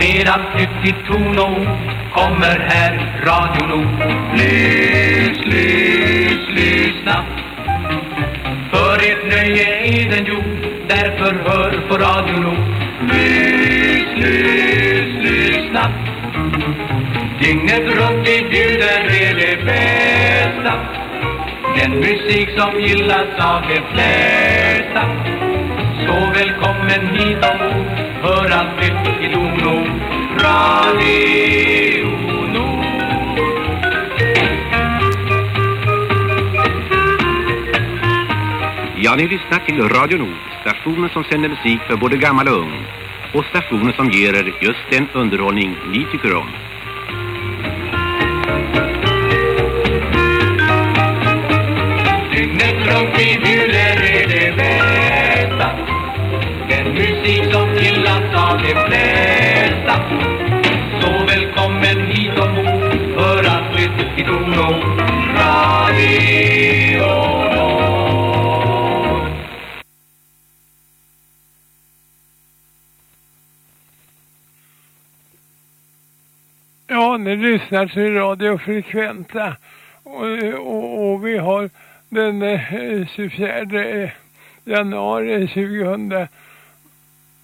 Medan nyttig ton och kommer här Radio Nord. Lys, lys, lyssna. För ert nöje är den gjord, därför hör på Radio Nord. Lys, lys, lyssna. Dygnet runt vi bjuder er det bästa. Den musik som gillas av de flesta. Så välkommen hit ombord, för allt nytt i Domno. Radio Nord. Ja, ni lyssnar till Radio Nord, stationen som sänder musik för både gammal och ung. Och stationen som ger er just den underhållning ni tycker om. De flesta. Så välkommen hit ombord, för att lyssna till Domno. Radio Ja, ni lyssnar till Radio Frekventa och, och, och vi har den eh, 24 eh, januari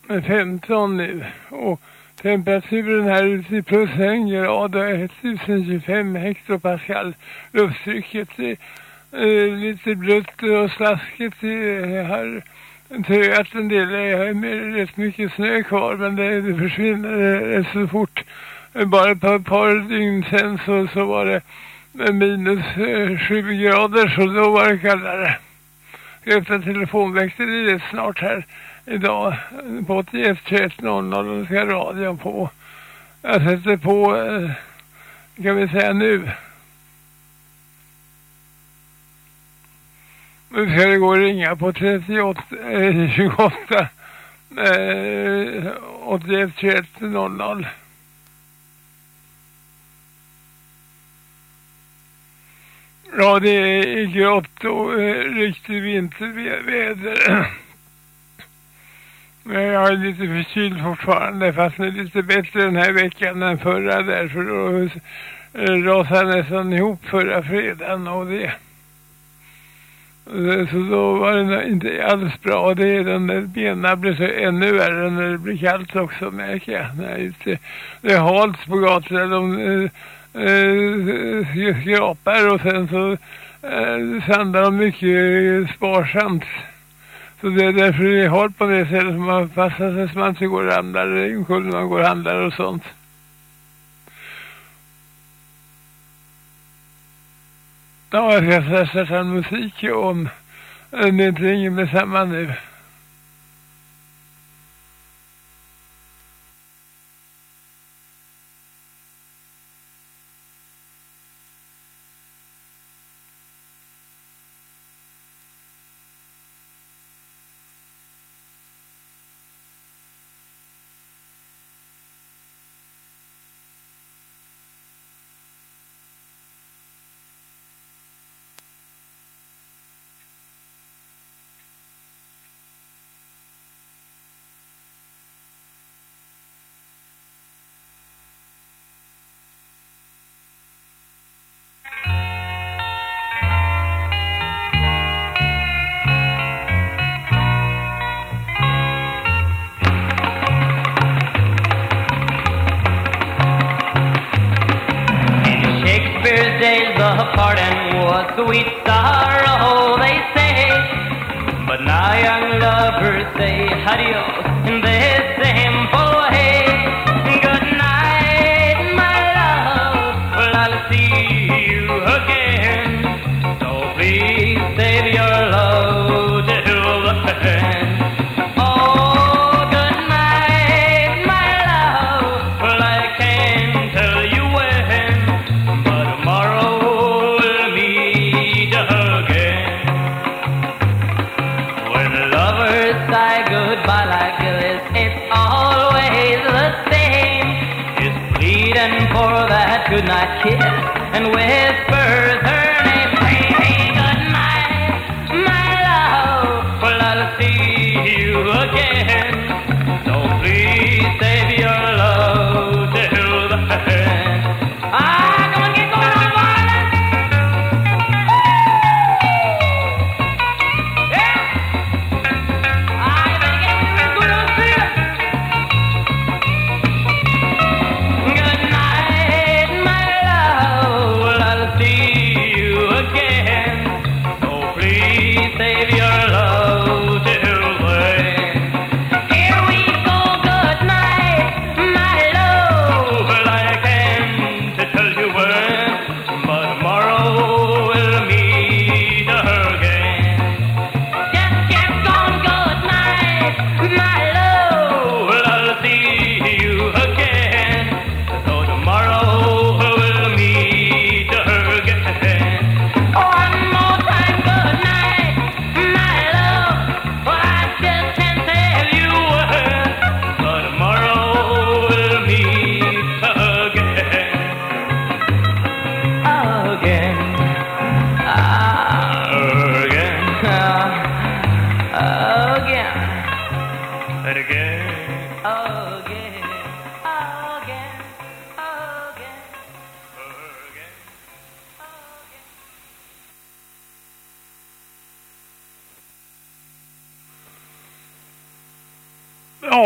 15 nu och temperaturen här ute i plus en grad och 1025 hektopascal. Lufttrycket är eh, lite blött och slaskigt eh, har töat en del. Jag har med rätt mycket snö kvar men det, det försvinner eh, rätt så fort. Eh, bara ett par dygn sen så, så var det eh, minus eh, sju grader så då var det kallare. Jag öppnar det snart här idag på 81 21 00 och ska radion på. Jag sätter på, eh, kan vi säga nu. Nu ska det gå att ringa på 38, eh, 28 eh, 81 21 00. Ja, det är grått och eh, riktigt vinterväder. Jag är lite förkyld fortfarande fast det är lite bättre den här veckan än förra därför då rasade rasade nästan ihop förra fredagen och det. Så då var det inte alls bra. Det är den där benen blir så ännu värre när det blir kallt också märker jag. Nej. Det är halt på gatorna. De eh, eh, skrapar och sen så eh, sandar de mycket sparsamt. Så det är därför det är på det sättet. Man passar sig så man inte går och ramlar omkull när man går och handlar och sånt. Ja, jag ska sätta en musik om Det det inte ingen med samma nu.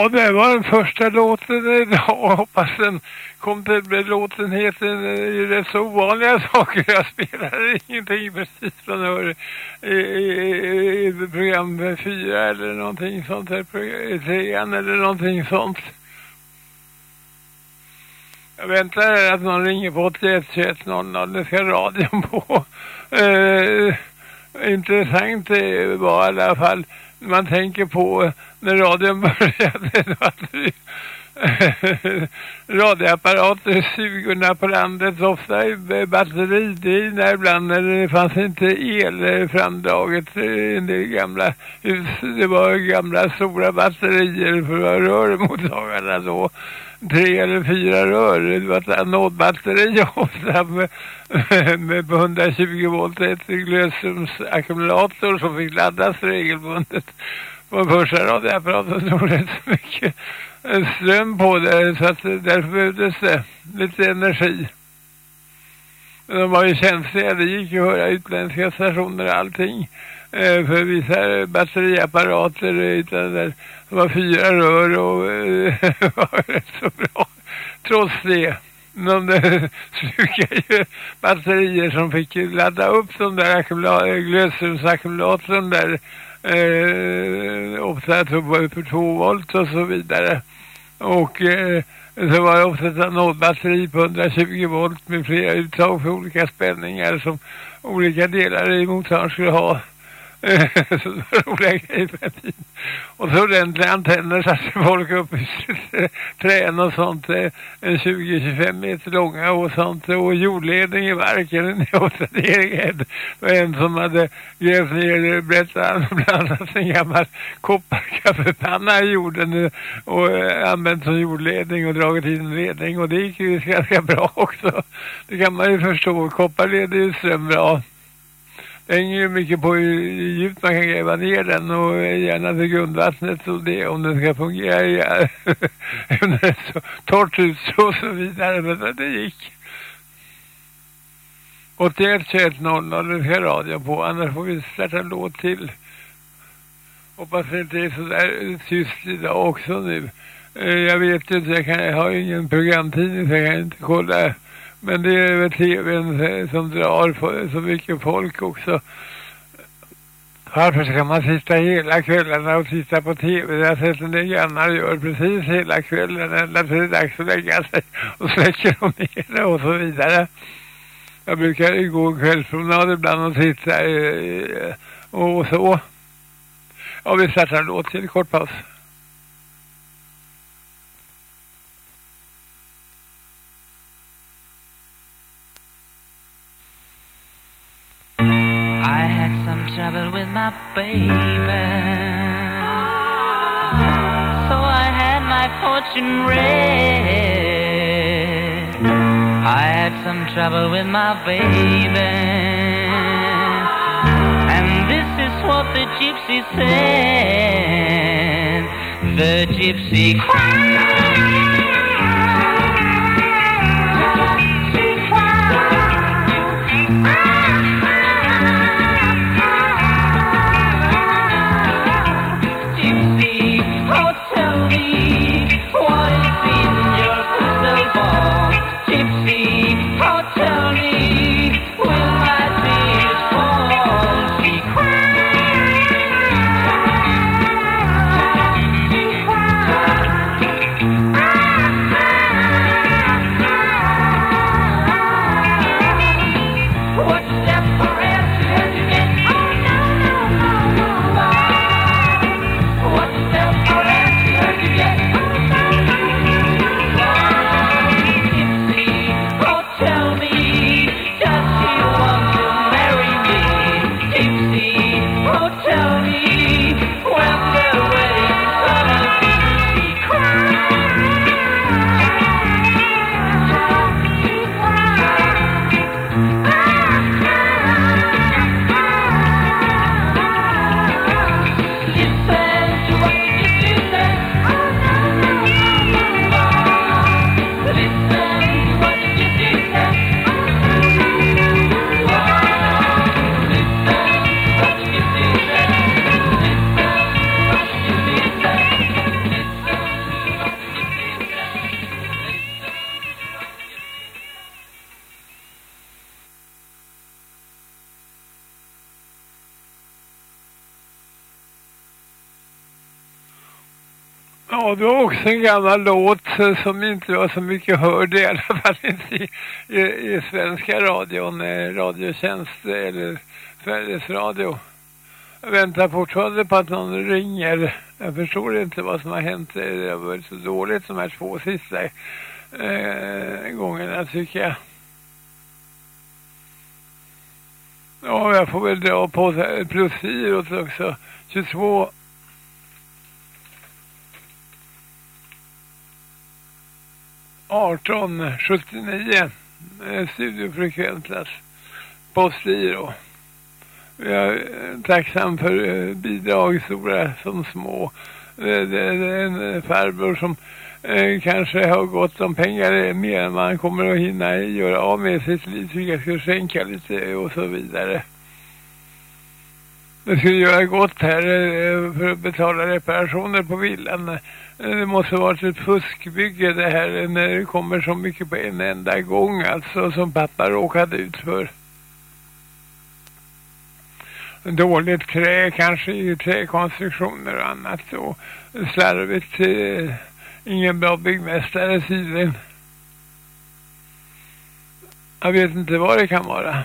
Ja, det var den första låten idag. Hoppas den kom till låten heter eh, är rätt så ovanliga saker. Jag spelar ingenting precis från hör i, i, i program 4 eller någonting sånt. I trean eller någonting sånt. Jag väntar att någon ringer på 81 21 00. Det ska radion på. Eh, intressant det var i alla fall man tänker på eh, när radion började att eh, radioapparater sugorna på landet ofta i batteridrivna ibland när det fanns inte el eh, framdraget i det gamla hus. Det var gamla stora batterier för rörmottagarna då tre eller fyra rör. Det var ett anodbatteri ofta med, med 120 volt ett glödströmsackumulator som fick laddas regelbundet. På första radioapparaten tog rätt så mycket ström på det så att därför behövdes det lite energi. Men de var ju känsliga, det gick ju att höra utländska stationer och allting. Eh, för vissa batteriapparater eh, utan det var fyra rör och eh, var rätt så bra. Trots det. Men eh, det slukar ju batterier som fick ladda upp de där glödströmsackumulatorn där eh, ofta för 2 volt och så vidare. Och eh, så var det ofta ett anodbatteri på 120 volt med flera uttag för olika spänningar som olika delar i motorn skulle ha roliga grejer med tiden. Och så ordentliga antenner satte folk upp i trän och sånt. En 20-25 meter långa och sånt. Och jordledning i marken. Det var en som hade grävt ner, berättade han, bland annat en gammal kopparkaffepanna i jorden. Och eh, använt som jordledning och dragit in en ledning. Och det gick ju ganska bra också. Det kan man ju förstå. Koppar leder ju ström bra hänger ju mycket på hur djupt man kan gräva ner den och gärna till grundvattnet och det om den ska fungera ja. när det är så torrt ut och så vidare. Men det gick. 81 21 00 den ska radion på. Annars får vi starta en låt till. Hoppas det inte är så där tyst idag också nu. Eh, jag vet inte, jag, kan, jag har ingen programtidning så jag kan inte kolla men det är väl tvn som drar så mycket folk också. Varför ska man sitta hela kvällarna och titta på tv? Jag har sett en del grannar gör precis hela kvällen ända till det är dags att lägga sig och släcker de ner och så vidare. Jag brukar ju gå kvällspromenad ibland och titta och så. Ja, vi startar en låt till kort paus. Trouble with my baby. So I had my fortune read. I had some trouble with my baby. And this is what the gypsy said. The gypsy cried. Ja, det var också en gammal låt som inte var så mycket hörd i alla fall inte i, i, i svenska radion, eh, radiotjänst eller Sveriges Radio. Jag väntar fortfarande på att någon ringer. Jag förstår inte vad som har hänt. Det har varit så dåligt de här två sista eh, gångerna tycker jag. Ja, jag får väl dra på plus 4 också. 22 1879 eh, på postgiro. Jag är eh, tacksam för eh, bidrag, stora som små. Det, det, det är en eh, farbror som eh, kanske har gått om pengar mer än man kommer att hinna göra av med sitt liv. Så jag ska skänka lite och så vidare. Det skulle göra gott här eh, för att betala reparationer på villan. Eh, det måste varit ett fuskbygge det här när det kommer så mycket på en enda gång alltså som pappa råkade ut för. Dåligt trä kanske i träkonstruktioner och annat och slarvigt. Eh, ingen bra byggmästare tydligen. Jag vet inte vad det kan vara.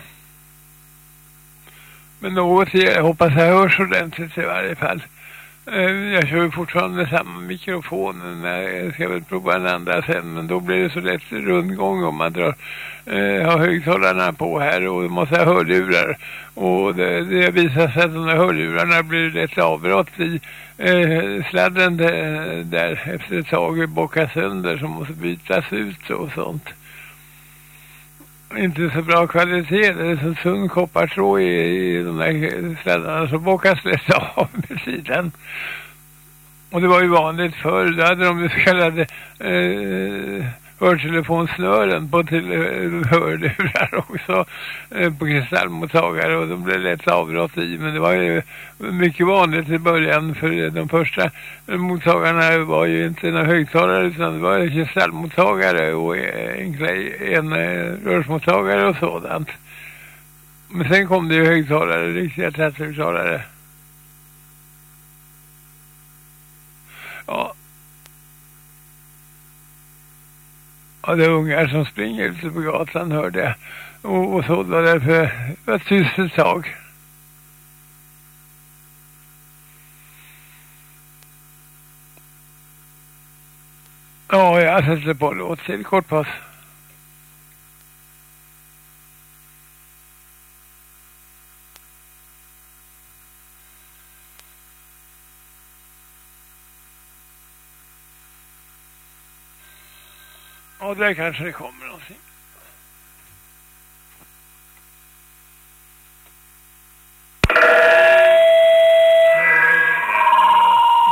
Men något jag hoppas jag hörs ordentligt i varje fall. Eh, jag kör fortfarande samma mikrofon. Jag ska väl prova en andra sen. Men då blir det så lätt rundgång om man drar, eh, har högtalarna på här och måste ha hörlurar. Och det, det visar sig att de här hörlurarna blir lätt avbrott i eh, sladden där, efter ett tag bockas sönder som måste bytas ut och sånt inte så bra kvalitet. Det är så tunn koppartråd i, i de där sladdarna så bockas lätt av med tiden. Och det var ju vanligt förr. Då hade de så kallade eh, hörtelefonsnören på till eh, hörlurar också eh, på kristallmottagare och de blev lätt avbrott i men det var ju mycket vanligt i början för de första mottagarna var ju inte några högtalare utan det var kristallmottagare och enkla en rörsmottagare och sådant. Men sen kom det ju högtalare, riktiga tratthögtalare. Ja, Ja, det är ungar som springer ute på gatan hörde jag. Och, och så var därför det tyst ett tag. Ja, jag sätter på låt till kortpass. Där kanske det kommer någonting.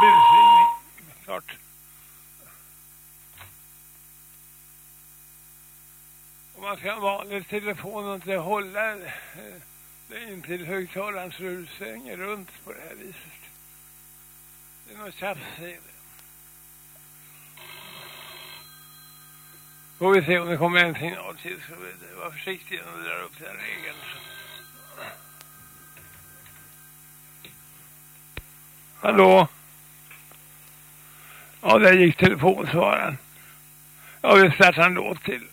Busringning, klart. Om man ska ha en vanlig telefon och inte hålla eh, det in till högtalarens så runt på det här viset. Det är något tjafs, i det. Får vi se om det kommer en signal till så vi var försiktiga när vi drar upp den regeln. Hallå? Ja, där gick telefonsvararen. Ja, vi startar en låt till.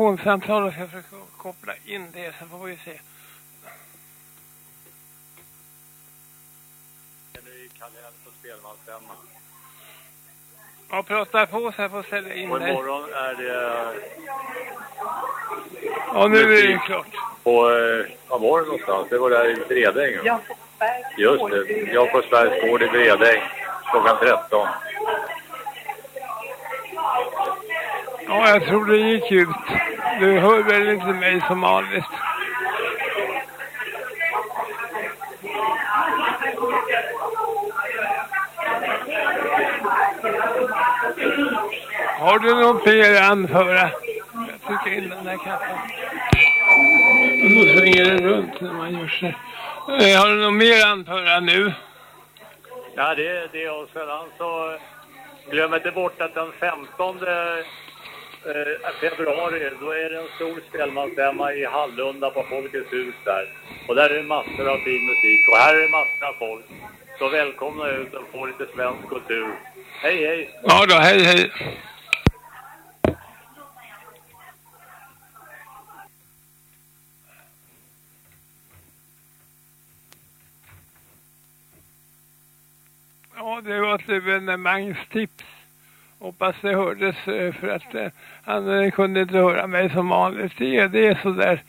Telefonsamtal och jag ska försöka koppla in det så får vi se. Ja, prata på så jag får ställa in Och dig. imorgon är det Ja, nu är det klart. på, eh, var var det någonstans? Det var där i Bredäng. va? Just det, Jakobsbergs gård i Bredäng klockan 13. Ja, jag tror det gick ut. Du hör väl inte mig som vanligt? Har du något mer att anföra? Jag trycker in den där. Och då svänger den runt när man gör så. Eh, Har du något mer att anföra nu? Ja, det är det och sedan så glöm inte bort att den 15 eh, februari då är det en stor spelmansstämma i Hallunda på Folkets hus där. Och där är det massor av fin musik och här är det massor av folk. Så välkomna ut och få lite svensk kultur. Hej hej! Ja då, hej hej. Ja, det var typ ett evenemangstips. Hoppas det hördes eh, för att eh, han eh, kunde inte höra mig som vanligt. Det är, det är så där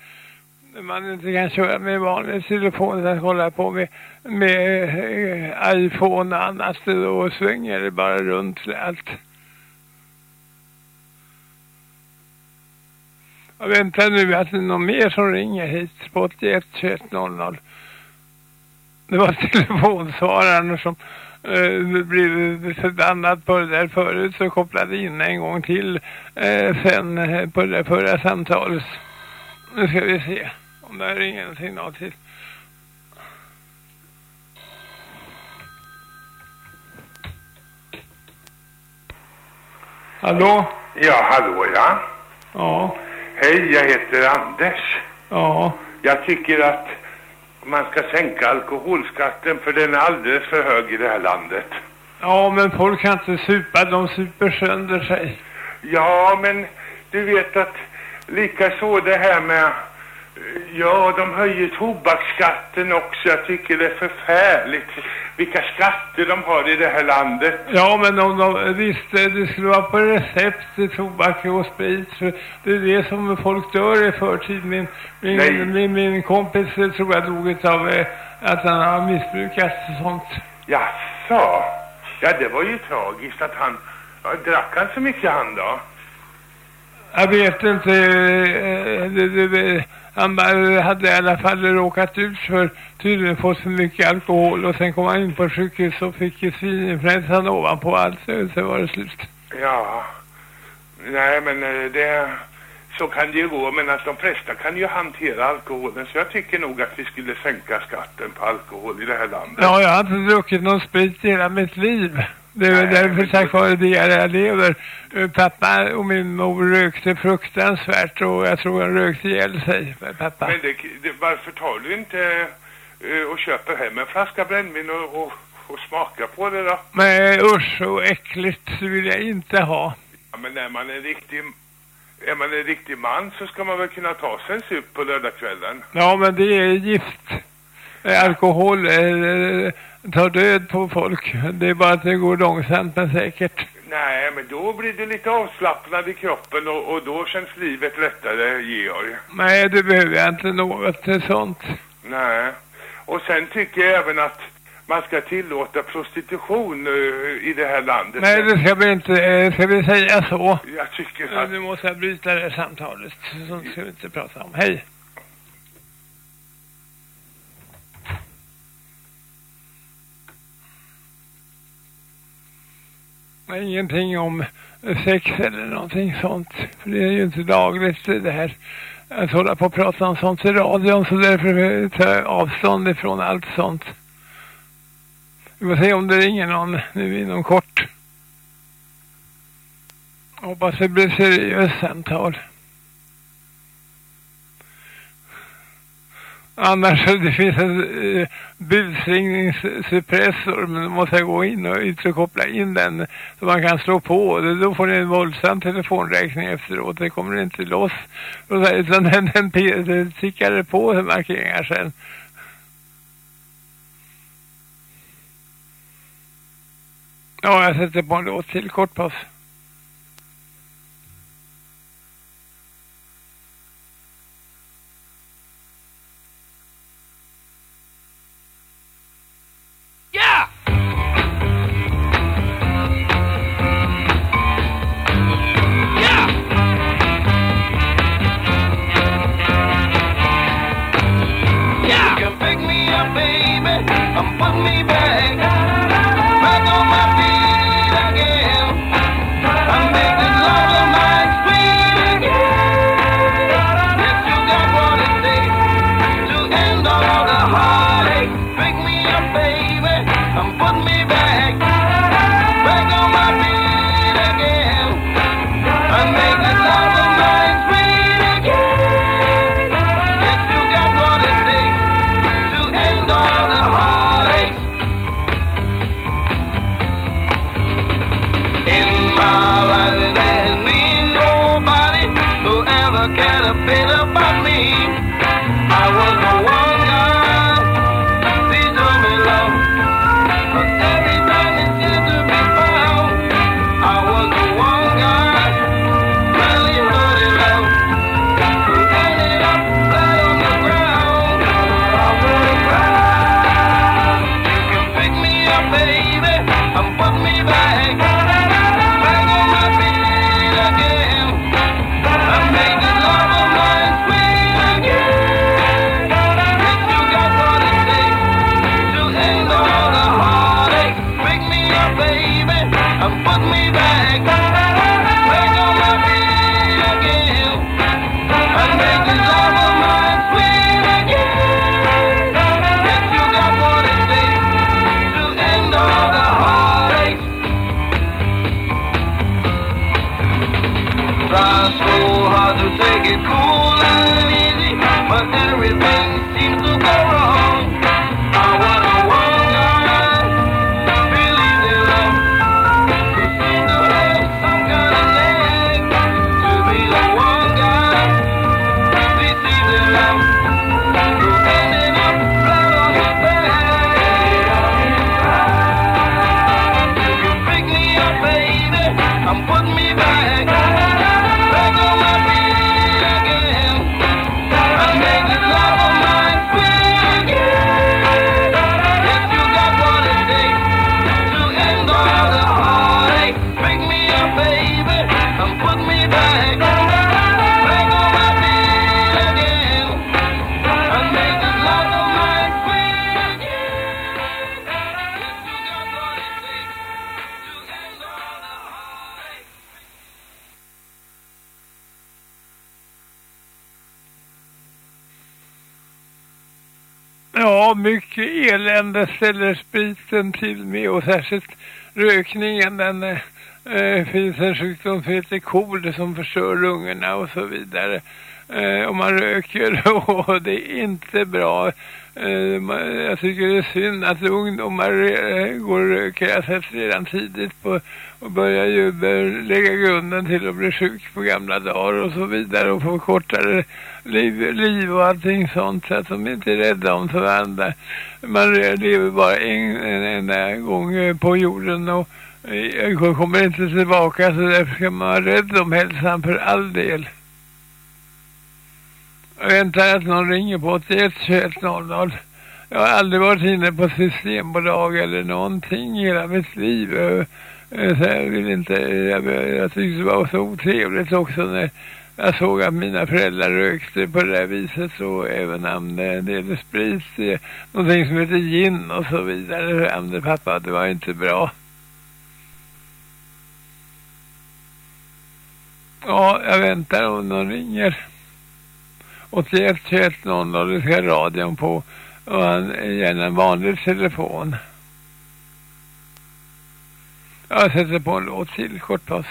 när man inte kan köra med vanlig telefon utan hålla på med, med iPhone och annat. Då svänger det bara runt allt. Jag väntar nu att det är någon mer som ringer hit på 81 21 00. Det var telefonsvararen som eh, blev förbannad på det där förut så kopplade in en gång till eh, sen eh, på det förra samtalet. Nu ska vi se om det ringer en signal till. Hallå? Ja, hallå ja. Ja, Hej, jag heter Anders. ja. Jag tycker att man ska sänka alkoholskatten för den är alldeles för hög i det här landet. Ja, men folk kan inte supa, de super sönder sig. Ja, men du vet att lika så det här med Ja, de höjer tobaksskatten också. Jag tycker det är förfärligt. Vilka skatter de har i det här landet. Ja, men om de visste det skulle vara på recept till tobak och sprit. Det är det som folk dör i förtid. Min, Nej. min, min, min kompis eh, tror jag dog av eh, att han har missbrukat sånt. Jaså? Ja, det var ju tragiskt att han... Ja, drack han så mycket han då? Jag vet inte. eh, Det, det, det, han bara hade i alla fall råkat ut för tydligen fått för mycket alkohol och sen kom han in på sjukhus och fick ju svininfluensan ovanpå allt så, så var det slut. Ja. Nej, men eh, det... Så kan det ju gå, men att de flesta kan ju hantera alkoholen. Så jag tycker nog att vi skulle sänka skatten på alkohol i det här landet. Ja, jag har inte druckit någon sprit i hela mitt liv. Det är Nej, därför tack vare det jag lever. Eh, Pappa och min mor rökte fruktansvärt och jag tror han rökte ihjäl sig. Pappa. Men det, det, varför tar du inte eh, och köper hem en flaska brännvin och, och, och smakar på det då? Men usch så äckligt vill jag inte ha. Ja, men när man är riktig... Är man en riktig man så ska man väl kunna ta sig en sup på lördagskvällen. Ja, men det är gift. Eh, Alkohol eh, tar död på folk. Det är bara att det går långsamt men säkert. Nej, men då blir du lite avslappnad i kroppen och, och då känns livet lättare, Georg. Nej, det behöver inte något sånt. Nej. Och sen tycker jag även att man ska tillåta prostitution eh, i det här landet. Nej, det ska vi inte, eh, ska vi säga så? Jag tycker att... Nu måste jag bryta det här samtalet. Sånt ska vi inte prata om. Hej! Ingenting om sex eller någonting sånt. För det är ju inte lagligt det här. Att hålla på och prata om sånt i radion så därför tar jag avstånd ifrån allt sånt. Vi får se om det ringer någon nu inom kort. Hoppas det blir seriöst samtal. Annars det finns en eh, busringningssuppressor men då måste jag gå in och ytterkoppla in den så man kan slå på. Det- Då får ni en våldsam telefonräkning efteråt. Det kommer inte loss. Utan den, den, den tickar på markeringar sen. Ja, jag sätter på en låt till. Kort paus. Andra ställer spriten till med och särskilt rökningen. Den eh, eh, finns en sjukdom som heter KOL som förstör lungorna och så vidare. Eh, om man röker och det är inte bra. Eh, jag tycker det är synd att ungdomar eh, går kräset redan tidigt på och börjar ju lägga grunden till att bli sjuk på gamla dagar och så vidare och få kortare liv, liv och allting sånt så att de inte är rädda om varandra. Man lever bara en, en enda gång eh, på jorden och kommer inte tillbaka så därför ska man vara rädd om hälsan för all del. Jag väntar att någon ringer på 81 21 00. Jag har aldrig varit inne på systembolag eller någonting i hela mitt liv. Eh, eh, så jag vill inte, jag, jag tyckte det var så otrevligt också när jag såg att mina föräldrar rökte på det där viset så även använde en del sprit, någonting som heter gin och så vidare. Använde pappa, det var inte bra. Ja, jag väntar om någon ringer. 81 21 00, det ska radion på. Och han gärna en vanlig telefon. Jag sätter på en låt till, kort paus.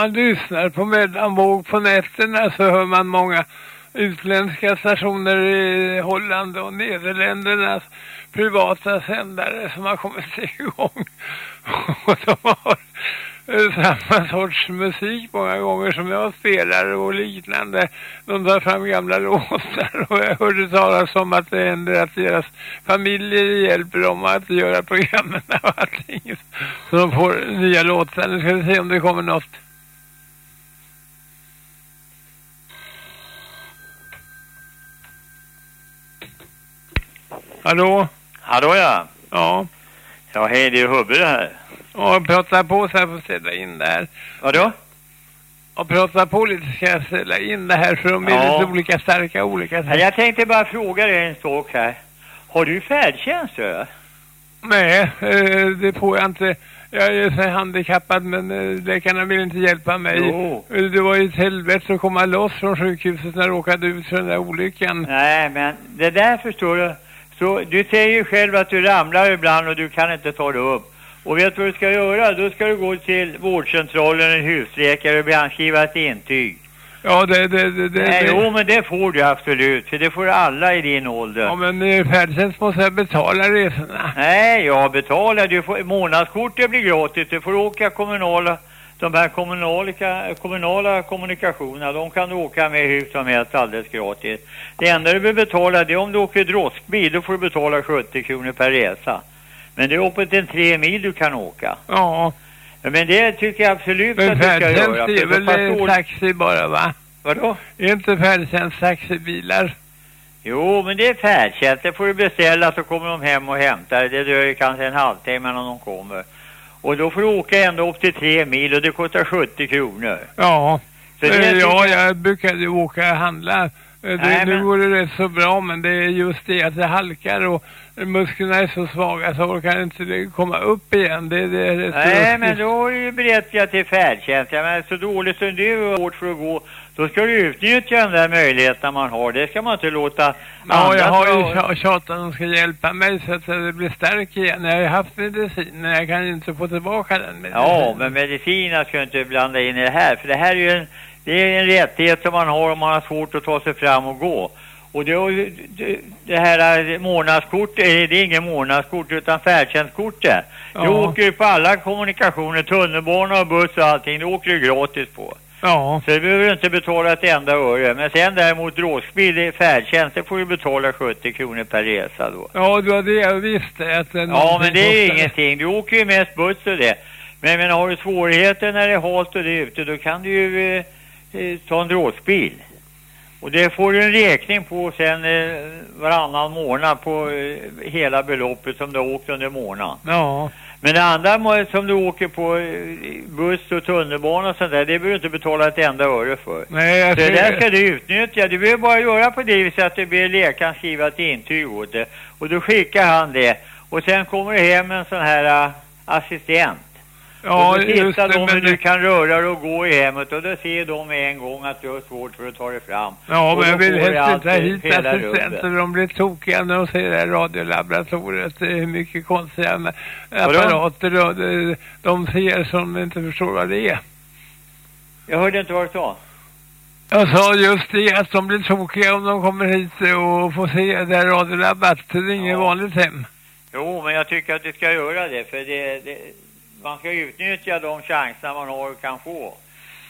Man lyssnar på mellanvåg på nätterna så hör man många utländska stationer i Holland och Nederländernas privata sändare som har kommit igång. Och de har eh, samma sorts musik många gånger som jag spelar och liknande. De tar fram gamla låtar och jag hörde talas om att det händer att deras familjer hjälper dem att göra programmen och allting. Så de får nya låtar. Nu ska vi se om det kommer något. Hallå? Hallå ja. Ja. Ja, hej det är Hubbe det här. Och prata på så jag får ställa in det här. Vadå? Och prata på lite ska jag ställa in det här för de är Ja. lite olika starka olika Ja. Jag tänkte bara fråga dig en sak här. Har du färdtjänst? du? Nej, eh, det får jag inte. Jag är så handikappad men eh, läkarna vill inte hjälpa mig. Jo. Eh, Det var ju ett helvete att komma loss från sjukhuset när jag råkade ut för den där olyckan. Nej, men det där förstår du. Så du säger ju själv att du ramlar ibland och du kan inte ta dig upp. Och vet du vad du ska göra? Då ska du gå till vårdcentralen, en husläkare och be skriva ett intyg. Ja, det... det, det, det, Nej, det. jo, men det får du absolut. För det får alla i din ålder. Ja, men eh, färdtjänst måste jag betala resorna. Nej, jag betalar. Du får, månadskortet blir gratis. Du får åka kommunala, de här kommunala, kommunala kommunikationerna. De kan du åka med hur som helst alldeles gratis. Det enda du behöver betala det är om du åker droskbil. Då får du betala 70 kronor per resa. Men det är uppåt en tre mil du kan åka. Ja, Men det tycker jag absolut men att du ska färdtjänst göra. är för väl så pass eh, dåligt- taxi bara, va? Vadå? Är inte färdtjänst taxibilar? Jo, men det är färdtjänst. Det får du beställa så kommer de hem och hämtar. Det dröjer kanske en halvtimme innan de kommer. Och då får du åka ända upp till tre mil och det kostar 70 kronor. Ja, Så det Eh, tycker ja jag- jag brukade åka och handla. Eh, Det, Nej, Nu men- går det rätt så bra men det är just det att det halkar och musklerna är så svaga så orkar inte det komma upp igen. Det, det är rätt Nej, men då är du berättigat till färdtjänst. Jag menar, så dåligt som du har svårt för att gå, då ska du utnyttja den där möjligheten man har. Det ska man inte låta Ja, jag har ju tjatat att de ska hjälpa mig så att det blir stark igen. Jag har ju haft medicin men jag kan ju inte få tillbaka den medicinen. Ja, men mediciner ska inte blanda in i det här. För det här är ju en, det är en rättighet som man har om man har svårt att ta sig fram och gå. Och det, det, här månadskortet, eh, det är ingen månadskort utan färdtjänstkortet. Du Ja. åker ju på alla kommunikationer, tunnelbana och buss och allting, det åker du gratis på. Ja, Så det behöver du inte betala ett enda öre. Men sen däremot är färdtjänst, det får du betala 70 kronor per resa då. ja det var det jag visste. Att det Ja, men det är ju ingenting. Du åker ju mest buss och det. Men, men har du svårigheter när det är halt och det är ute, då kan du ju eh, eh, ta en droskbil. Och det får du en räkning på sen eh, varannan månad på eh, hela beloppet som du har åkt under månaden. Ja, Men det andra som du åker på eh, buss och tunnelbana och sånt där, det behöver du inte betala ett enda öre för. nej jag Så det där ska du utnyttja. Du behöver bara göra på det viset att du ber läkaren skriva ett intyg åt det. Och då skickar han det. Och sen kommer det hem en sån här uh, assistent. Ja, och då just tittar det, de hur men du kan röra dig och gå i hemmet. Och då ser de med en gång att du har svårt för att ta dig fram. Ja, Och men jag vill helst inte hit assistenter. De blir tokiga när de ser det här radiolaboratoriet. Det är mycket konstiga apparater och de, de ser som inte förstår vad det är. Jag hörde inte vad du sa. Jag sa just det att de blir tokiga om de kommer hit och får se det här radiolabbet. Det är inget Ja. vanligt hem. Jo, men jag tycker att du ska göra det. För det, det, man ska utnyttja de chanser man har och kan få.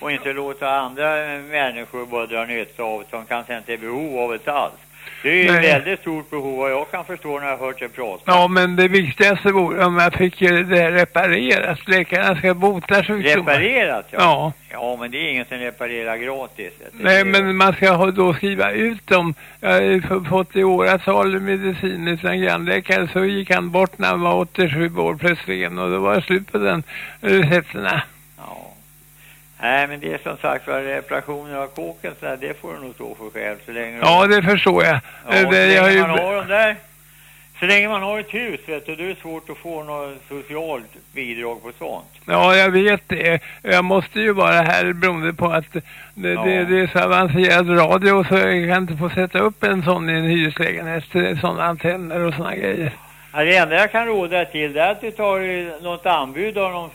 Och inte låta andra människor bara dra nytta av som kanske inte är behov av det alls. Det är ju ett väldigt stort behov vad jag kan förstå när jag har hört dig prata. Ja, men det viktigaste vore om jag fick eh, det reparerat. Läkarna ska bota sjukdomar. Reparerat, ja. Ja. Ja, men det är ingen som reparerar gratis. Nej, Det men man ska ha, då skriva ut dem. Jag har fått i åratal medicin i sin grannläkare så gick han bort när han var 87 år plötsligen och då var det slut på den recepterna. Nej, men det är som sagt var reparationer av kåken så här, det får du nog stå för själv så länge Ja, det förstår jag. Ja, Eh, så det, jag har länge ju... man har dem där. Så länge man har ett hus, vet du, då är det svårt att få något socialt bidrag på sånt. Ja, jag vet det. Jag måste ju vara här beroende på att det, Ja. det, det är så avancerad radio så jag kan inte få sätta upp en sån i en hyreslägenhet. Sådana antenner och sådana grejer. Ja, det enda jag kan råda till det är att du tar eh, något anbud av någon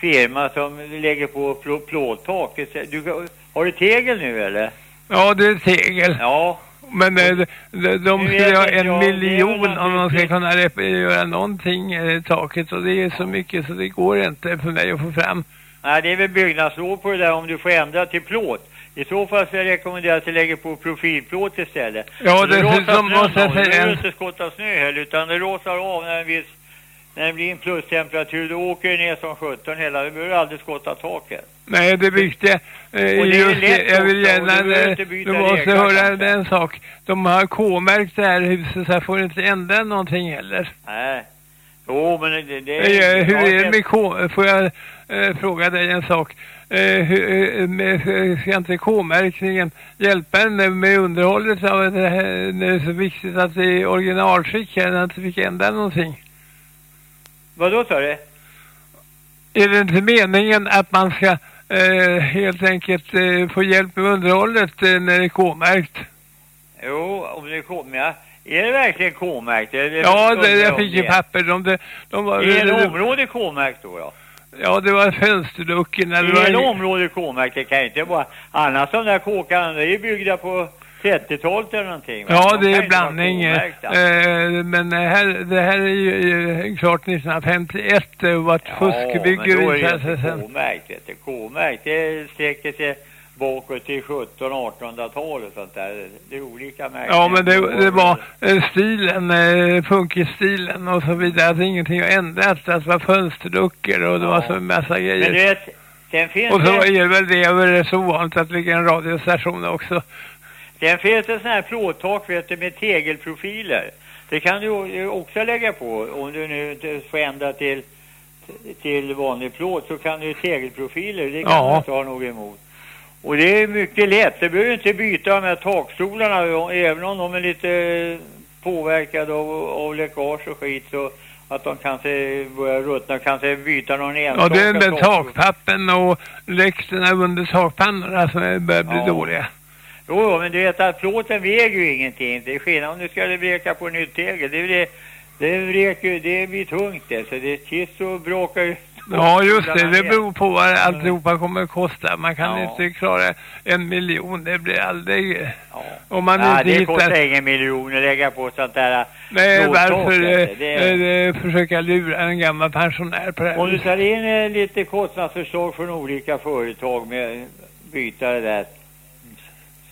firma som lägger på plå, plåttak. Du, har du tegel nu eller? Ja, det är tegel. Ja. Men eh, de, de, de vet ha en jag, det miljon om de ska kunna göra någonting i taket och det är så mycket så det går inte för mig att få fram. Nej, det är väl byggnadslov på det där om du får ändra till plåt. I så fall så jag rekommenderar att du lägger på profilplåt istället. Ja, det dessutom rasar snön måste jag av. Nu säga är det inte skotta snö heller utan det rasar av när en viss när det blir en plustemperatur, då åker det ner som 17 hela, du behöver aldrig skotta taket. Nej, det viktiga eh, är är just det. Jag vill gärna, du eh, du måste höra kanske. en sak. De har K-märkt det här huset så jag får inte ändra någonting heller. Nej, Jo, men det... det Eh, hur ja, är det med K... Får jag eh, fråga dig en sak? Eh, hur, eh, med, eh, ska inte K-märkningen hjälpa en med, underhållet av det här, det är så viktigt att det är originalskick här, att det fick ändra någonting? Vad då sa du? Är det inte meningen att man ska eh, helt enkelt eh, få hjälp med underhållet eh, när det är K-märkt? Jo, om det kommer... Ja. Är det verkligen K-märkt? Ja, det, jag fick ju det. papper. De, de, de var, Är det- det område K-märkt då, ja? Ja, det var fönsterluckorna. Det Är det var, område K-märkt? Det kan ju inte vara... Annars de där kåkarna, de är byggda på 30-talet eller någonting. va? Ja, De det är blandning. eh, eh, men det här, det här är ju eh, klart 1951. Det var ett Ja, fuskbygge är visade det sig sen. K-märkt, vet du. K-märkt, det sträcker sig bakåt till 1700-1800-talet och sånt där. Det är olika märken. Ja, men det, det var eh, stilen, eh, funkisstilen och så vidare. Att ingenting har ändrats. Det var fönsterluckor och det var så en massa Men du grejer. vet, sen finns Och så det... är det väl det rätt så ovanligt att det ligger en radiostation också. Sen finns det sån här plåttak vet du, med tegelprofiler. Det kan du också lägga på om du nu inte får ändra till, till vanlig plåt så kan du tegelprofiler. Det kan Ja. du inte ha något emot. Och det är mycket lätt. Du behöver inte byta de här takstolarna även om de är lite påverkade av, av läckage och skit så att de kanske börjar ruttna kanske byta någon Ja, enstaka det är med takpappen och läxorna under takpannorna som är- börjar bli Ja. dåliga. Jo, men du vet att plåten väger ju ingenting. Det är skillnad om du ska vreka på nytt tegel. Det, är det, det, vreker, det blir tungt det, så det kiss och bråkar ju. Ja, just det. Det beror på vad alltihopa kommer att kosta. Man kan Ja. inte klara en miljon. Det blir aldrig... Om man ja, inte det hittar... kostar ingen miljon att lägga på sånt där Nej, plåttak, varför eh, du. det är... eh, försöka lura en gammal pensionär på det här Om du tar in lite kostnadsförslag från olika företag med byta det där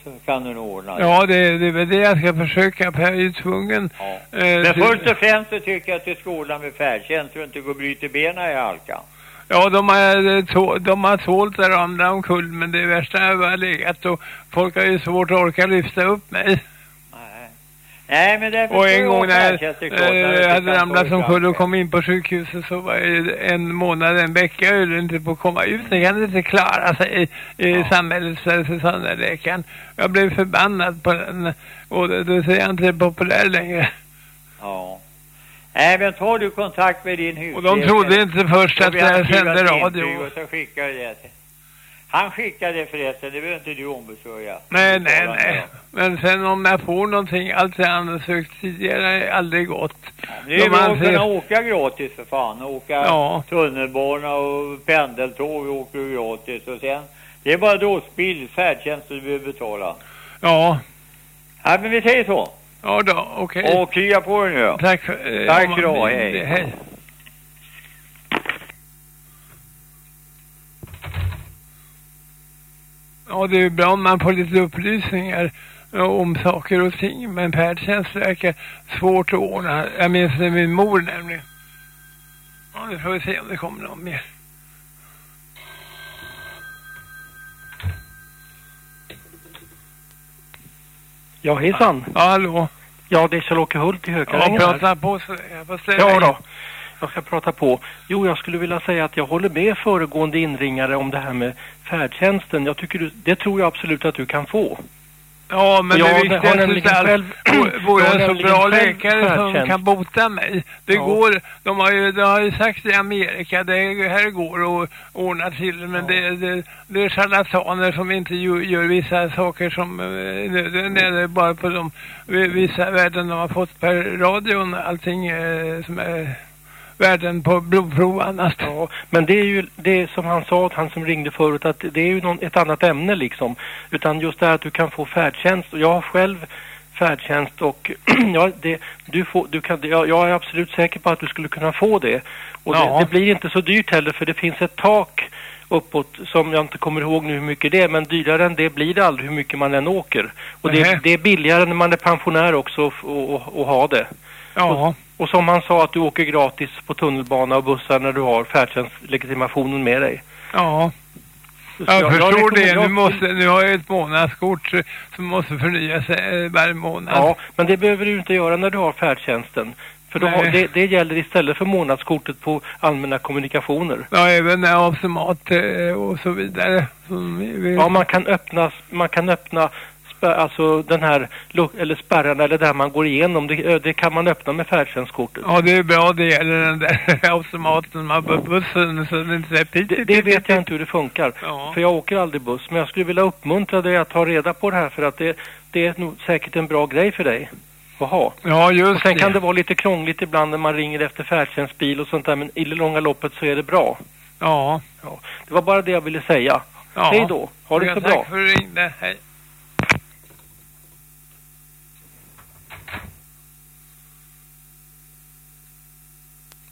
så kan du nog ordna det. Ja, det, det är väl det jag ska försöka. För jag är ju tvungen... Ja. eh, Men först och främst så tycker jag att du ska ordna med färdtjänst du inte går och bryter benen i halkan. Ja, de har, eh, tå, de har tålt det ramla omkull, men det värsta är legat och folk har ju svårt att orka lyfta upp mig. Nej, men därför Och en gång när eh, jag inte hade ramlat omkull fram och kom in på sjukhuset så var det en månad, en vecka höll det inte på att komma ut. Det kan inte klara sig i, i samhället, så läkaren. Jag blev förbannad på den och då, då säger jag inte populär längre. Ja. Nej, men tar du kontakt med din husläkare... Och de trodde inte först att jag sände radio. Och så skickar du det till... Han skickar det förresten, det behöver inte du ombesörja. Nej, nej, nej. Men sen om jag får någonting, allt jag ansökt tidigare är aldrig gått. Det är ju att anser- kunna åka gratis för fan. Åka Ja. tunnelbana och pendeltåg åker du gratis. Och sen, det är bara drosbil, färdtjänst du behöver betala. Ja. Ja, men vi säger så. Ja då, okej. Och krya på dig nu. Tack för... eh, Tack vill hej. det. Hej. Ja, det är bra om man får lite upplysningar eh, om saker och ting. Men färdtjänst verkar svårt att ordna. Jag minns det min mor nämligen. Ja, nu får vi se om det kommer någon mer. Ja, hejsan. Ja, hallå. Ja, det är Kjell-Åke Hult i Ja, Hökarängen prata på så jag får ställa Ja då. Jag ska prata på. Jo, jag skulle vilja säga att jag håller med föregående inringare om det här med färdtjänsten. Jag tycker du, det tror jag absolut att du kan få. Ja, men Jag det viktigaste är själv- att vore en så bra läkare som kan bota mig. Det Ja. går, de har ju, de har ju sagt i Amerika, det här går att ordna till, men det, det, det är charlataner som inte ju, gör vissa saker som eh, är nödvändiga. Bara på de vissa värden de har fått per radion, allting eh, som är värden på blodprov och annat. Ja, men det är ju det som han sa, han som ringde förut, att det är ju någon, ett annat ämne liksom. Utan just det här att du kan få färdtjänst. Och jag har själv färdtjänst och ja, det, du får, du kan, jag, jag är absolut säker på att du skulle kunna få det. Och Ja. det, det blir inte så dyrt heller för det finns ett tak uppåt som jag inte kommer ihåg nu hur mycket det är men dyrare än det blir det aldrig hur mycket man än åker. Och det, det är billigare när man är pensionär också att ha det. Ja. Och som han sa att du åker gratis på tunnelbana och bussar när du har färdtjänstlegitimationen med dig. Ja. Så Jag, jag- förstår det. rekommenderar- Nu, måste, nu har jag ett månadskort som måste förnyas eh, varje månad. Ja, men det behöver du inte göra när du har färdtjänsten. För då har, det, det gäller istället för månadskortet på allmänna kommunikationer. Ja, även automat eh, och så vidare. Som vi, Ja, man kan öppna, man kan öppna alltså den här, eller spärrarna eller där man går igenom, det, det kan man öppna med färdtjänstkortet. Ja, det är bra. Det gäller den där automaten man på bussen så det inte säger Det, det vet jag inte hur det funkar. Ja. För jag åker aldrig buss. Men jag skulle vilja uppmuntra dig att ta reda på det här för att det, det är nog säkert en bra grej för dig att ha. Ja, just Och sen det. kan det vara lite krångligt ibland när man ringer efter färdtjänstbil och sånt där. Men i det långa loppet så är det bra. Ja. Ja. Det var bara det jag ville säga. ja. Hej då. Ha det Ja, så tack bra. för att du ringde. Hej.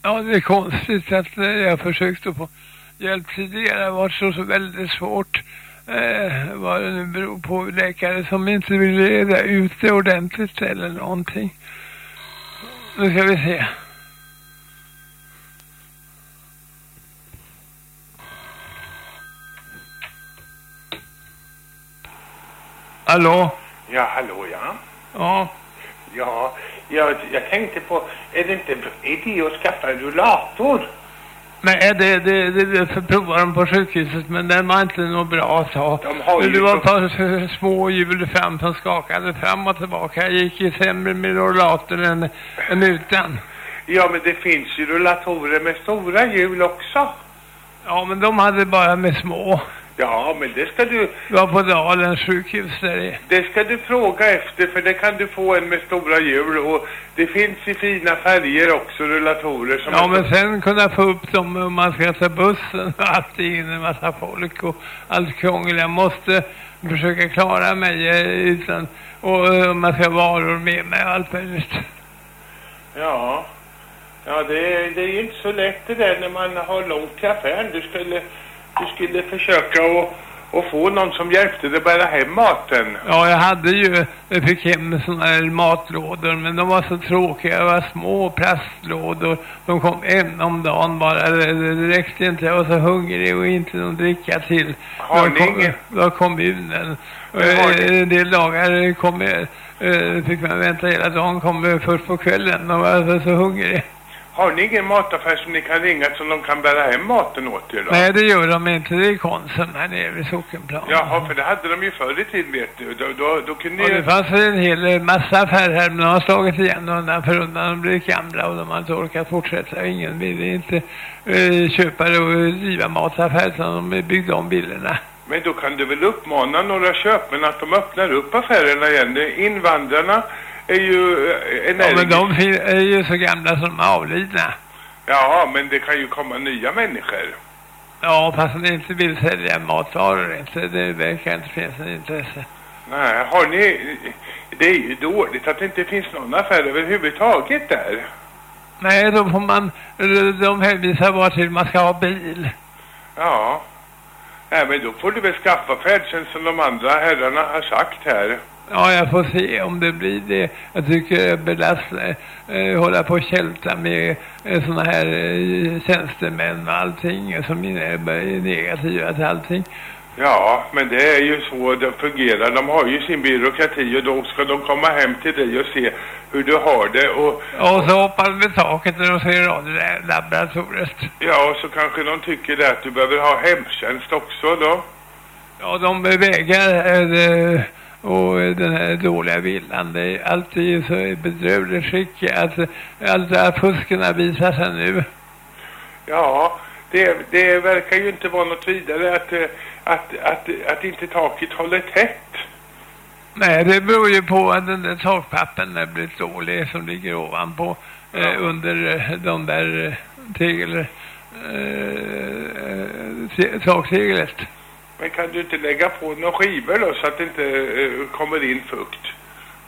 Ja, det är konstigt att eh, jag har försökt att få hjälp tidigare. Det har varit så, så väldigt svårt. Eh, vad det nu beror på. Läkare som inte vill reda ut det ordentligt eller någonting. Nu ska vi se. Hallå? Ja, hallå ja. Ja. Ja, jag, jag tänkte på, är det inte idé att skaffa en rullator? Nej, det, det, det, för provade de på sjukhuset, men den var inte något bra sa. De Det var så- ett par s- små hjul fram som skakade fram och tillbaka. Jag gick ju sämre med rollator än, än utan. Ja, men det finns ju rullatorer med stora hjul också. Ja, men de hade bara med små. Ja, men det ska du, var på Dalens sjukhus där det ska du fråga efter för det kan du få en med stora hjul och det finns i fina färger också rullatorer som Ja, är men sen kunde jag få upp dem om man ska ta bussen och allting in en massa folk och allt krångel. Jag måste försöka klara mig eh, utan, och eh, om man ska ha varor med mig och allt möjligt. Ja, ja det, är- det är ju inte så lätt det där när man har långt till affären. Du skulle, du skulle försöka att, att få någon som hjälpte dig bära hem maten. Ja, jag hade ju, jag fick hem såna här matlådor, men de var så tråkiga. Det var små plastlådor. De kom en om dagen bara. Det, det räckte inte. Jag var så hungrig och inte någon dricka till. Har ni kom- ingen- Det var kommunen. Och, eh, En del dagar kom jag, eh, fick man vänta hela dagen. Kom först på kvällen och var så, så hungrig. Har ni ingen mataffär som ni kan ringa som de kan bära hem maten åt er då? Nej, det gör de inte. Det är Konsum här nere vid Sockenplan. Jaha, för det hade de ju förr i tiden vet du. Då, då, då kunde ju... det fanns en hel massa affärer här, men de har slagit igen undan för undan. De blir gamla och de har inte orkat fortsätta. Ingen vill inte eh, köpa och driva mataffär, utan de byggde om villorna. Men då kan du väl uppmana några köpmän att de öppnar upp affärerna igen. Invandrarna är ju eh, Ja, energiska. men de är ju så gamla som de är avlidna. Ja, men det kan ju komma nya människor. Ja, fast de inte vill sälja matvaror inte. Det verkar inte finnas något intresse. Nej, har ni... Det är ju dåligt att det inte finns någon affär överhuvudtaget där. Nej, då får man... De hänvisar bara till man ska ha bil. Ja. Nej, men då får du väl skaffa färdtjänst som de andra herrarna har sagt här. Ja, jag får se om det blir det. Jag tycker det är belastande eh, hålla på och kälta med eh, såna här eh, tjänstemän och allting som är negativa till allting. Ja, men det är ju så det fungerar. De har ju sin byråkrati och då ska de komma hem till dig och se hur du har det. Och, Och så hoppar de vid taket när de ser radiolaboratoriet. ja, och så kanske de tycker det att du behöver ha hemtjänst också då. Ja, de vägar eh, och den här dåliga villan, det är alltid så i bedrövligt skick att alla fuskarna visar sig nu. Ja, det, det verkar ju inte vara något vidare att, eh, att, att, att inte taket håller tätt. Nej, det beror ju på att den där takpappen är blivit dålig som ligger ovanpå eh, under eh, de där eh, tegel, eh, te- takteglet. Men kan du inte lägga på några skivor då så att det inte eh, kommer in fukt?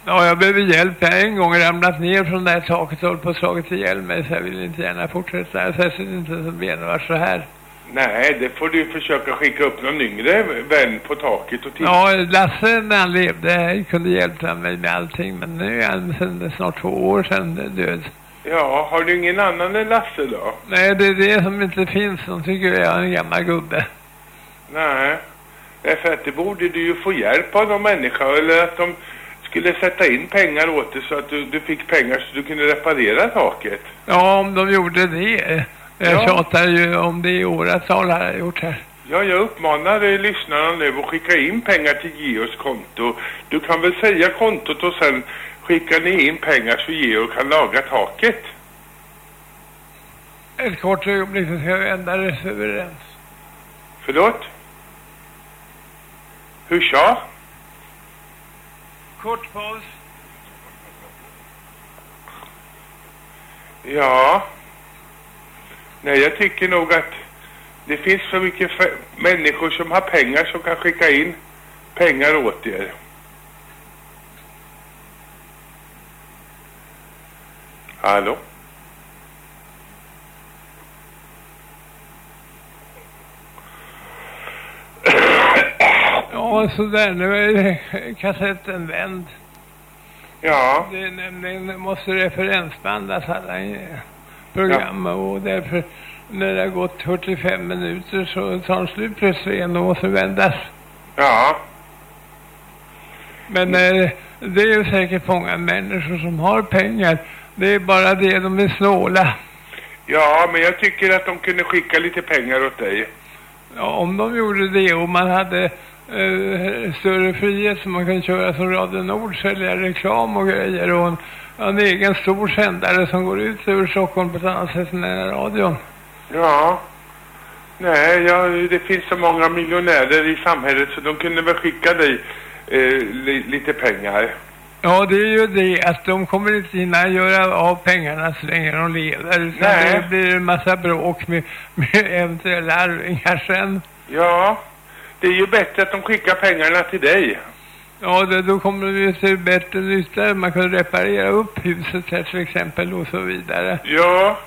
Ja, jag behöver hjälp. Jag har en gång ramlat ner från det här taket och hållit på och slagit ihjäl mig så jag vill inte gärna fortsätta. Särskilt inte som benen var så här. Nej, det får du försöka skicka upp någon yngre vän på taket och titta. Ja, Lasse när han levde kunde hjälpa mig med allting men nu är han sedan snart två år sedan död. Ja, har du ingen annan än Lasse då? Nej, det är det som inte finns. De tycker jag är en gammal gubbe. Nej. Därför att det borde du ju få hjälp av någon människa eller att de skulle sätta in pengar åt dig så att du, du fick pengar så du kunde reparera taket. Ja, om de gjorde det. Jag Ja. tjatar ju om det i åratal har jag gjort här. Ja, jag uppmanar lyssnarna nu att skicka in pengar till Georgs konto. Du kan väl säga kontot och sen skickar ni in pengar så Georg kan laga taket. Ett kort ögonblick så ska vi vända överens. Förlåt? Hur sa? Kort paus. Ja. Nej, jag tycker nog att det finns så mycket människor som har pengar som kan skicka in pengar åt er. Hallå? Ja, så där. Nu är kassetten vänd. Ja. Det är nämligen, måste referensbandas alla program och därför när det har gått 45 minuter så tar de slut plötsligt igen och måste vändas. Ja. Men eh, det är ju säkert många människor som har pengar. Det är bara det de är snåla. Ja, men jag tycker att de kunde skicka lite pengar åt dig. Ja, om de gjorde det och man hade eh, större frihet så man kunde köra som Radio Nord, sälja reklam och grejer och en, en egen stor sändare som går ut över Stockholm på ett annat sätt än den här radion. Ja. Nej, ja, det finns så många miljonärer i samhället så de kunde väl skicka dig eh, li, lite pengar. Ja, det är ju det att de kommer inte hinna göra av pengarna så länge de lever. Nej. det blir en massa bråk med, med eventuella arvingar sen. Ja, det är ju bättre att de skickar pengarna till dig. Ja, det, då kommer det ju till bättre nytta. Man kan reparera upp huset här till exempel och så vidare. Ja.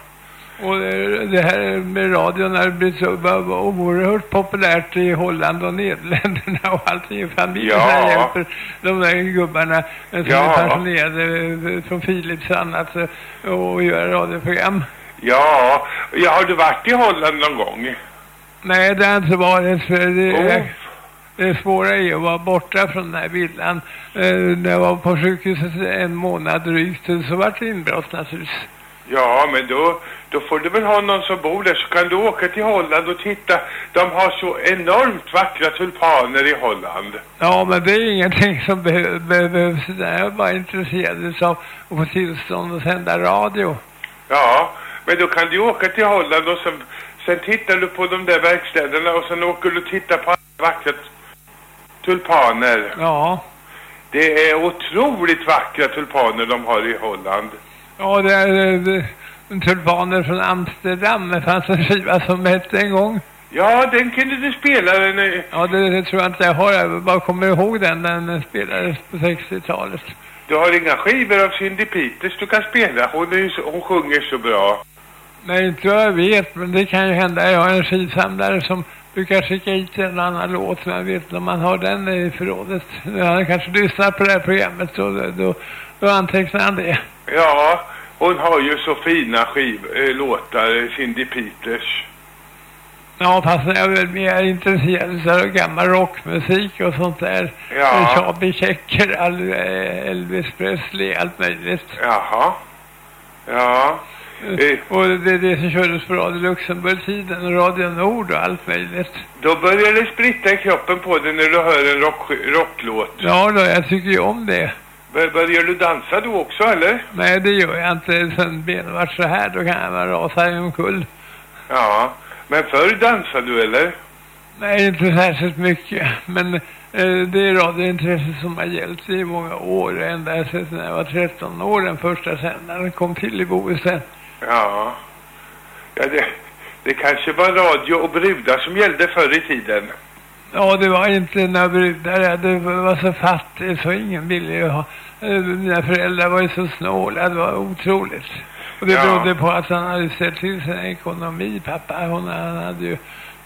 Och det, det här med radion har blivit så oerhört populärt i Holland och Nederländerna och allting. Familjen Ja. hjälper de där gubbarna som Ja. är pensionerade från Philips och annat eh, och göra radioprogram. Ja, ja, har du varit i Holland någon gång? Nej, det har inte varit för det, Oh. det svåra är att vara borta från den här villan. Eh, när jag var på sjukhuset en månad drygt så var det inbrott naturligtvis. Ja, men då, då får du väl ha någon som bor där så kan du åka till Holland och titta. De har så enormt vackra tulpaner i Holland. Ja, men det är ingenting som behö- be- behövs. Jag är bara intresserad av att få tillstånd att sända radio. Ja, men då kan du åka till Holland och sen, sen tittar du på de där verkstäderna och sen åker du och tittar på alla vackra tulpaner. Ja. Det är otroligt vackra tulpaner de har i Holland. Ja, det är det, det, tulpaner från Amsterdam. Det fanns en skiva som hette en gång. Ja, den kunde du spela. Den. Ja, det, det tror jag inte jag har. Jag bara kommer ihåg den. Den spelades på 60-talet. Du har inga skivor av Cindy Peters du kan spela. Hon, är hon sjunger så bra. Nej, inte vad jag vet, men det kan ju hända. Jag har en skivsamlare som brukar skicka hit en annan låt, men jag vet inte om man har den i förrådet. Han kanske lyssnar på det här programmet, så då, då, då antecknar han det. Ja, hon har ju så fina skiv, äh, låtar, Cindy Peters. Ja, fast jag är väl mer intresserad av gammal rockmusik och sånt där. Ja. Chubby Checker, eh, Elvis Presley, allt möjligt. Jaha. Ja. Eh, Och det är det som kördes på Radio Luxemburg-tiden Radio Nord och allt möjligt. Då börjar det spritta i kroppen på dig när du hör en rock, rocklåt. Ja då, jag tycker ju om det. Bör, börjar du dansa då också eller? Nej, det gör jag inte. Sen benen vart så här, då kan jag bara rasa omkull. Ja. Men förr dansade du eller? Nej, inte särskilt mycket. Men eh, det är radiointresset som har gällt i många år. Ända sedan jag var 13 år, den första sändaren kom till i Bohuslän. Ja. Ja, det, det kanske var radio och brudar som gällde förr i tiden. Ja, det var inte några brudar. Det var så fattigt så ingen ville ju ha. Eh, Mina föräldrar var ju så snåla. Det var otroligt. Och det Ja. berodde på att han hade sett till sin ekonomi, pappa. Hon, han hade ju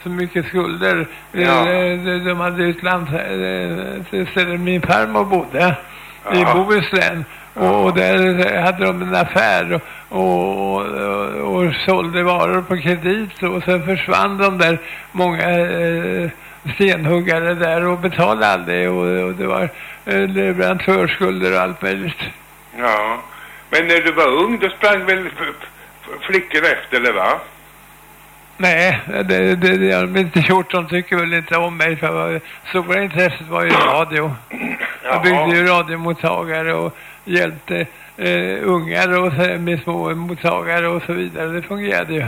så mycket skulder. Ja. Eh, de, de hade ju ett land, eh, ställe min farmor bodde i Ja. Bohuslän. Och, där hade de en affär och, och, och, sålde varor på kredit och sen försvann de där många eh, stenhuggare där och betalade aldrig och, och det var eh, leverantörsskulder och allt möjligt. Ja. Men när du var ung då sprang väl flickor efter eller va? Nej, det, det, det har de inte gjort. De tycker väl inte om mig för stora intresset var ju radio. Jag byggde ju radiomottagare och hjälpte eh, ungar och så, med små mottagare och så vidare. Det fungerade ju.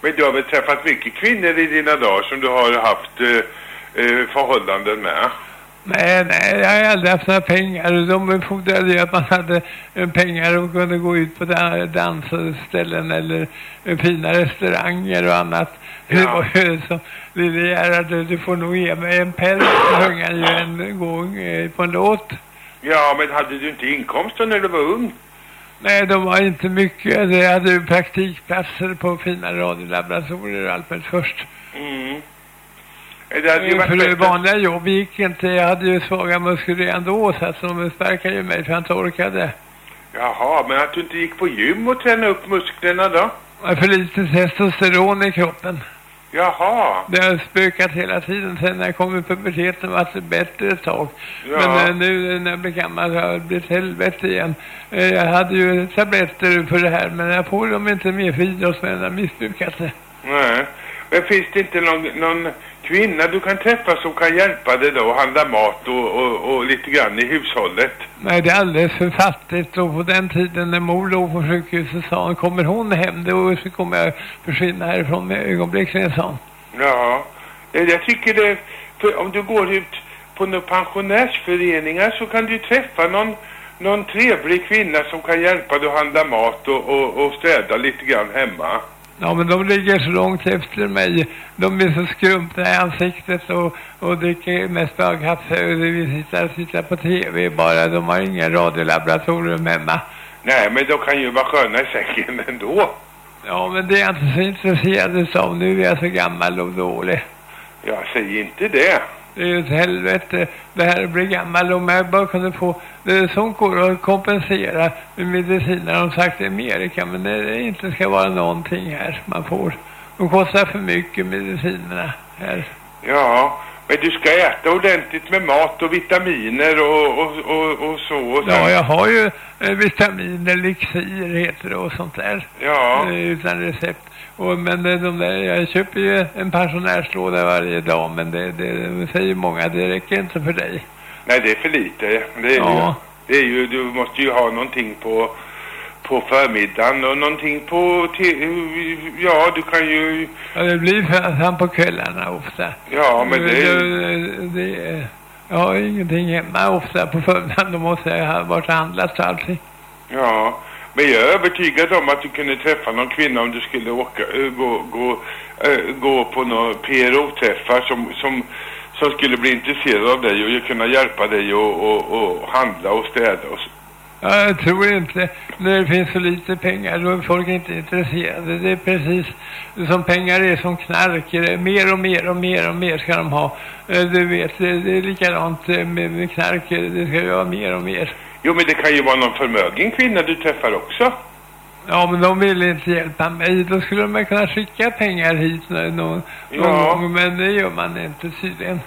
Men du har väl träffat mycket kvinnor i dina dagar som du har haft eh, eh, förhållanden med? Nej, nej, jag har aldrig haft några pengar. De fordrade ju att man hade eh, pengar och kunde gå ut på da- dansställen eller eh, fina restauranger och annat. Ju som Lille Gerhard, du får nog ge mig en päls, sjöng han ju en gång eh, på en låt. Ja, men hade du inte inkomster när du var ung? Nej, de var inte mycket. Jag hade ju praktikplatser på fina radiolaboratorier och allt först. Mm. För det vanliga jobb gick inte. Jag hade ju svaga muskler redan då så att de sparkade ju mig för jag inte orkade. Jaha, men att du inte gick på gym och tränade upp musklerna då? Jag har för lite testosteron i kroppen. Jaha. Det har spökat hela tiden. Sen när jag kom i puberteten var det bättre ett tag. Ja. Men eh, nu när jag blir gammal har det blivit helvete igen. Eh, jag hade ju tabletter för det här men jag får dem inte mer för idrottsmän har missbrukat det. Nej. Men finns det inte någon, någon kvinna du kan träffa som kan hjälpa dig då? Handla mat och, och, och lite grann i hushållet? Nej, det är alldeles för fattigt. Och på den tiden när mor låg på sjukhuset sa hon, kommer hon hem då så kommer jag försvinna härifrån med ögonblickligen, sa hon. Ja. Eh, Jag tycker det, för om du går ut på några pensionärsföreningar så kan du träffa någon, någon trevlig kvinna som kan hjälpa dig att handla mat och, och, och städa lite grann hemma. Ja, men de ligger så långt efter mig. De är så skrumpna i ansiktet och, och dricker mest bara kaffe och vi sitter och tittar på tv bara. De har inga radiolaboratorium hemma. Nej, men de kan ju vara sköna i sängen ändå. Ja, men det är jag inte så intresserad av. Nu är jag så gammal och dålig. Jag säger inte det. Det är ju ett helvete det här att bli gammal. Om jag bara kunde få det som går att kompensera med mediciner. De sagt i Amerika, men det inte ska vara någonting här man får. De kostar för mycket medicinerna här. Ja, men du ska äta ordentligt med mat och vitaminer och, och, och, och så. Och Ja, jag har ju eh, vitaminer, elixir heter det och sånt där. Ja. Eh, utan recept. Och, men de där, jag köper ju en pensionärslåda varje dag, men det, det, säger många, det räcker inte för dig. Nej, det är för lite. Det är, Ja. ju, det är ju, du måste ju ha någonting på, på förmiddagen och någonting på, ja du kan ju, Ja, det blir fan på kvällarna ofta. ja men det är det, det, Jag har ingenting hemma ofta på förmiddagen, då måste jag ha varit handlat och allting. ja. Men jag är övertygad om att du kunde träffa någon kvinna om du skulle åka, eh, gå, gå, eh, gå på några PRO-träffar som, som, som skulle bli intresserad av dig och kunna hjälpa dig och, och, och handla och städa och så. Ja, Jag tror inte, när det finns så lite pengar, då är folk inte intresserade. Det är precis som pengar är som knark. Mer och mer och mer och mer ska de ha. Eh, du vet, det är likadant med knark. Det ska ju vara mer och mer. Jo, men det kan ju vara någon förmögen kvinna du träffar också. Ja, men de vill inte hjälpa mig. Då skulle de kunna skicka pengar hit nå- någon, Ja. gång, men det gör man inte tydligen.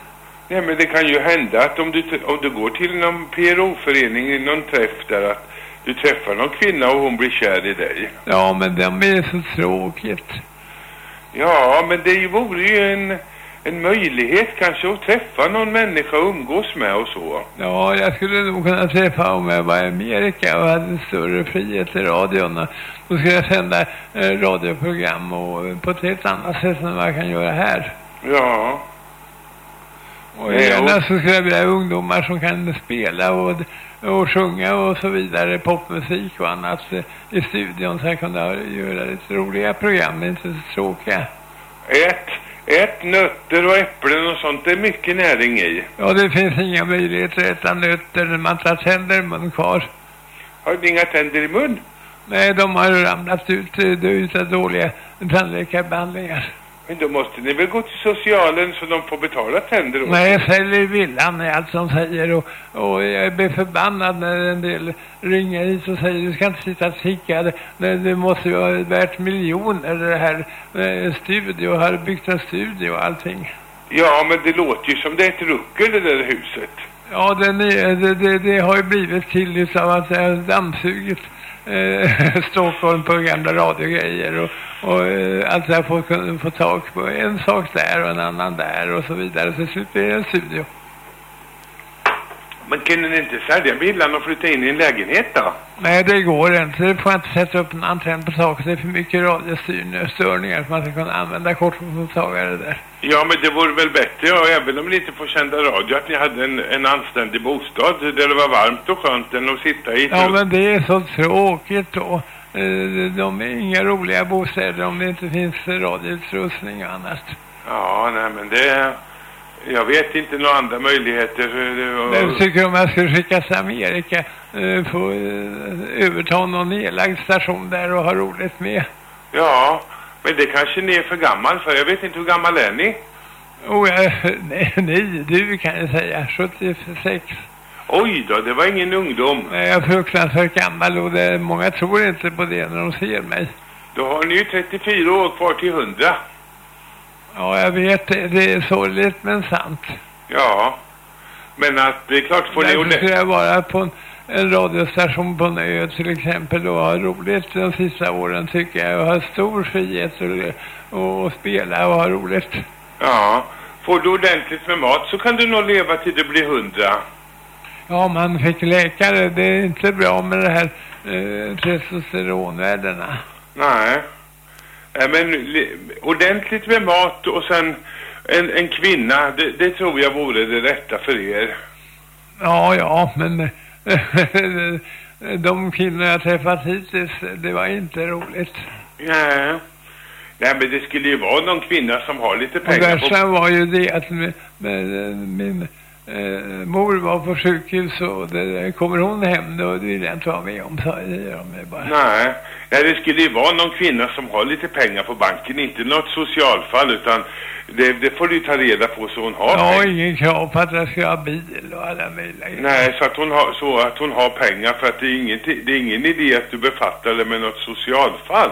Nej, men det kan ju hända att om du, om du går till någon PRO-förening, någon träff där, att du träffar någon kvinna och hon blir kär i dig. Ja, men de är så tråkigt. Ja, men det vore ju en, en möjlighet kanske att träffa någon människa och umgås med och så. Ja, jag skulle nog kunna träffa om jag var i Amerika och hade större frihet i radion. Då skulle jag sända eh, radioprogram och på ett helt annat sätt än vad jag kan göra här. Ja. Och gärna så skulle jag vilja ungdomar som kan spela och, och sjunga och så vidare, popmusik och annat eh, i studion så jag kunde göra lite roliga program, inte så tråkiga. Ät, ät nötter och äpplen och sånt, det är mycket näring i. Ja, det finns inga möjligheter att äta nötter när man tar tänder i mun kvar. Har du inga tänder i mun? Nej, de har ju ramlat ut eh, utav dåliga tandläkarbehandlingar. Men då måste ni väl gå till socialen så de får betala tänder åt Nej, jag säljer villan är allt som säger och, och jag blir förbannad när en del ringer hit och säger du ska inte sitta och ticka, det, det, det måste ju vara värt miljoner det här eh, studio, har byggt en studio och allting. Ja, men det låter ju som det är ett ruckel det där huset. Ja, är, det, det, det har ju blivit till utav att jag har dammsugit eh, Stockholm på gamla radiogrejer och, och eh, alltså jag får kunna få tag på en sak där och en annan där och så vidare. Så slut blir det en studio. Men kan ni inte sälja villan och flytta in i en lägenhet då? Nej, det går inte. Det får inte sätta upp en antenn på taket. Det är för mycket radiostörningar för man ska kunna använda kortmottagare där. Ja, men det vore väl bättre, ja, även om ni inte får sända radio, att ni hade en, en anständig bostad där det var varmt och skönt än att sitta i. Ja, men det är så tråkigt då. Eh, De är inga roliga bostäder om det inte finns radioutrustning och annat. Ja, nej, men det... Jag vet inte några andra möjligheter. eh, Jag tycker om jag skulle skickas till Amerika få överta någon nedlagd station där och ha roligt med. Ja, men det kanske ni är för gammal för. Jag vet inte hur gammal är ni? Oh, jag, nej, nej, du kan jag säga. 76. Oj då, det var ingen ungdom. Nej, Jag är fruktansvärt gammal och det, många tror inte på det när de ser mig. Då har ni ju 34 år kvar till 100. Ja, jag vet det. Det är sorgligt men sant. Ja. Men att det är klart får ni... Därför skulle jag vara på en, en radiostation på en ö till exempel och ha roligt de sista åren tycker jag. Och ha stor frihet och, och spela och ha roligt. Ja. Får du ordentligt med mat så kan du nog leva till du blir 100. Ja, man fick läkare. Det är inte bra med det här eh, testosteronvärdena. Nej. Nej, men li- ordentligt med mat och sen en, en kvinna, det, det tror jag vore det rätta för er. Ja, ja, men de kvinnor jag träffat hittills, det var inte roligt. Ja. Nej, men det skulle ju vara någon kvinna som har lite Och pengar värsta var ju det att med, min eh, mor var på sjukhus och det, kommer hon hem då det vill jag inte vara med om, jag. Det gör de bara. Nej. Nej, det skulle ju vara någon kvinna som har lite pengar på banken, inte något socialfall utan det, det får du ta reda på så hon har Jag har ingen krav på att jag ska ha bil och alla möjliga. Nej, så att hon har, så att hon har pengar för att det är, ingen, det är ingen idé att du befattar dig med något socialfall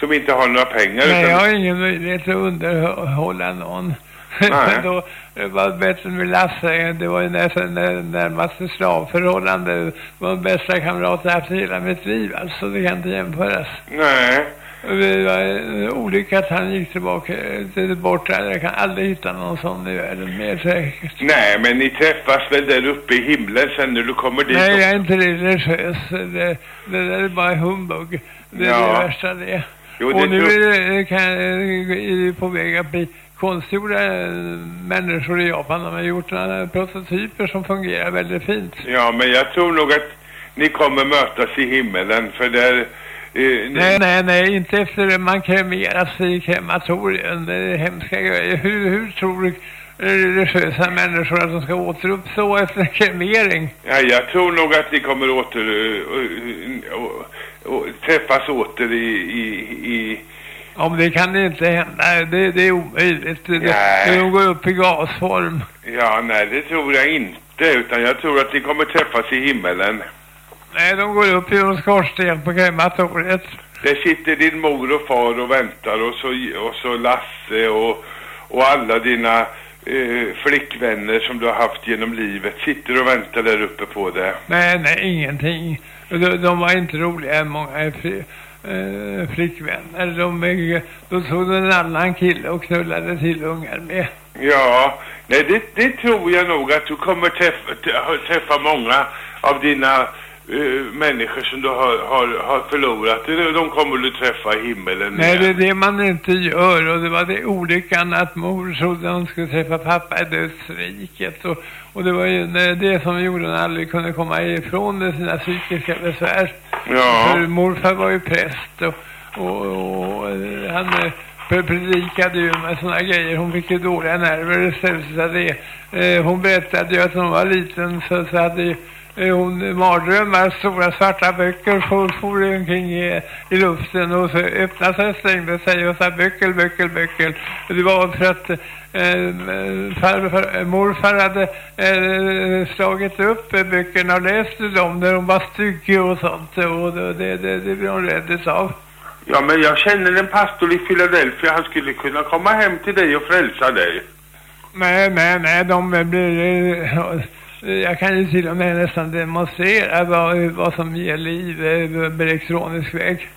som inte har några pengar. Nej, utan- jag har ingen möjlighet att underhålla någon. Nej. då det var bättre med Lasse. Det var ju nästan närmaste slavförhållande. Det var den bästa kamrat jag haft i hela mitt liv. Alltså, det kan inte jämföras. Nej. Det var en olycka att han gick tillbaka till borta. Jag kan aldrig hitta någon sån i världen mer säkert. Nej, men ni träffas väl där uppe i himlen sen när du kommer dit? Nej, och- jag är inte religiös. Det, det där är bara humbug. Det är Ja. det värsta det. Jo, det och nu är det, kan, är det på väg att bli konstgjorda eh, människor i Japan. De har gjort några prototyper som fungerar väldigt fint. Ja, men jag tror nog att ni kommer mötas i himmelen för där... Eh, Nej, nej, nej, inte efter man kremeras i krematorium. Det är hemska grejer. Hur, hur tror religiösa människor att de ska återuppstå efter kremering? Ja, jag tror nog att ni kommer åter uh, uh, uh, träffas åter i, i, i... Om det kan det inte hända. Det, det är omöjligt. Det, Nej. de går upp i gasform. Ja, nej, det tror jag inte. Utan jag tror att ni kommer träffas i himmelen. Nej, de går upp i en skorsten på krematoriet. Där sitter din mor och far och väntar och så, och så Lasse och, och alla dina eh, flickvänner som du har haft genom livet sitter och väntar där uppe på det. Nej, nej, ingenting. De, de var inte roliga, många är fri, eh, flickvänner. De, då tog en annan kille och knullade till ungar med. Ja, nej det, det tror jag nog att du kommer träffa, träffa många av dina eh, människor som du har, har, har förlorat. De, de kommer du träffa i himmelen Nej, det är igen. det man inte gör. Och det var det olyckan att mor trodde hon skulle träffa pappa i dödsriket. Och, och det var ju det- det som gjorde hon aldrig kunde komma ifrån med sina psykiska besvär. Ja. För morfar var ju präst och, och, och han eh, pre- predikade ju med såna grejer. Hon fick ju dåliga nerver istället för det. Eh, hon berättade ju att när hon var liten så, så hade ju, hon mardrömmar, stora svarta böcker for, for omkring i, i luften och så öppnade sig och stängde sig och sa böckel, böckel, böckel. Det var för att eh, farfar, morfar hade eh, slagit upp eh, böckerna och läst dem när de var stygga och sånt och det, det, det, blev hon rädd utav. Ja, men jag känner en pastor i Philadelphia. Han skulle kunna komma hem till dig och frälsa dig. Nej, nej, nej, de blir... jag kan ju till och med nästan demonstrera vad, vad som ger liv på elektronisk väg.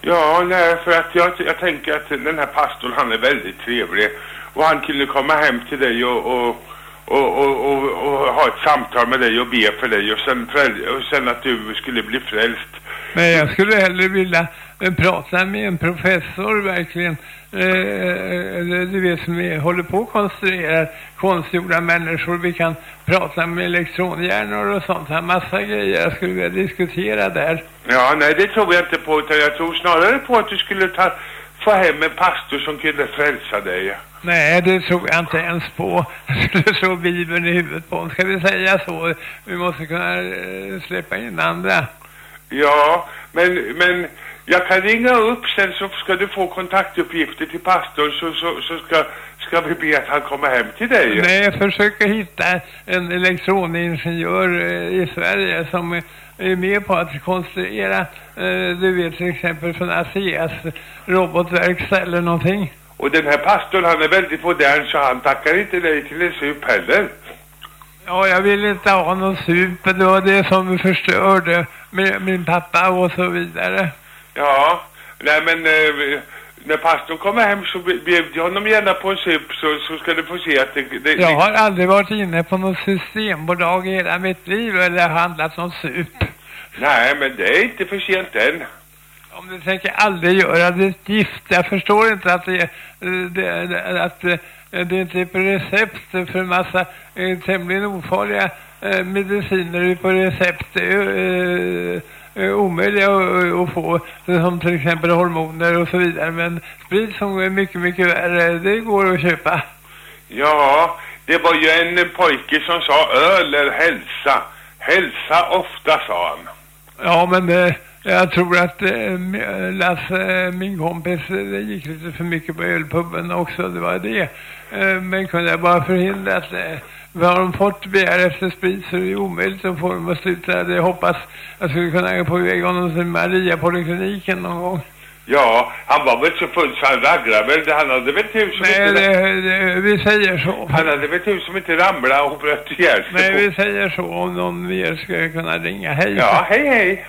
Ja, nej, för att jag, jag tänker att den här pastorn, han är väldigt trevlig. Och han kunde komma hem till dig och, och, och, och, och, ha ett samtal med dig och be för dig och sen, och sen att du skulle bli frälst. Men jag skulle hellre vilja prata med en professor verkligen. Eh, du vet som är, håller på att konstruera konstgjorda människor. Vi kan prata med elektronhjärnor och sånt. här massa grejer jag skulle vilja diskutera där. Ja, nej, det tror jag inte på, utan jag tror snarare på att du skulle ta, få hem en pastor som kunde frälsa dig. Nej, det tror jag inte ens på. Jag skulle slå Bibeln i huvudet på. Ska vi säga så? Vi måste kunna eh, släppa in andra. Ja, men, men jag kan ringa upp sen så ska du få kontaktuppgifter till pastorn så, så, så ska, ska vi be att han kommer hem till dig. Nej, jag försöker hitta en elektroningenjör eh, i Sverige som är- med på att konstruera, eh, du vet till exempel från ASEAs robotverkstad eller någonting. Och den här pastorn han är väldigt modern så han tackar inte dig till en sup heller. Ja, jag vill inte ha någon sup. Det var det som förstörde med min pappa och så vidare. Ja, nej men eh, när pastorn kommer hem så be- bjud honom gärna på en sup så, så ska du få se att det... det Jag har aldrig varit inne på något systembolag i hela mitt liv eller handlat någon sup. Nej, men det är inte för sent än. Om du tänker aldrig göra det är gift. Jag förstår inte att det, det, det, att eh, det inte är på recept för en massa eh, tämligen ofarliga eh, mediciner är på recept. Eh, omöjliga att, att få som till exempel hormoner och så vidare. Men sprit som är mycket, mycket värre, det går att köpa. Ja, det var ju en pojke som sa öl är hälsa. Hälsa ofta, sa han. Ja, men eh, jag tror att eh, Lasse, min kompis, eh, det gick lite för mycket på ölpubben också. Det var det. Eh, men kunde jag bara förhindra att vi har de fått begär efter sprit så det är omöjligt att få dem att sluta. Jag hoppas jag skulle kunna gå på väg honom till Maria polikliniken någon gång. Ja, han var väl så full så han ragglade väl. Han hade väl tur som Nej, inte... det, det, vi säger så. Han hade väl tur som inte ramlade och bröt ihjäl sig Nej, på- vi säger så om någon mer skulle kunna ringa. Hej. Ja, hej hej.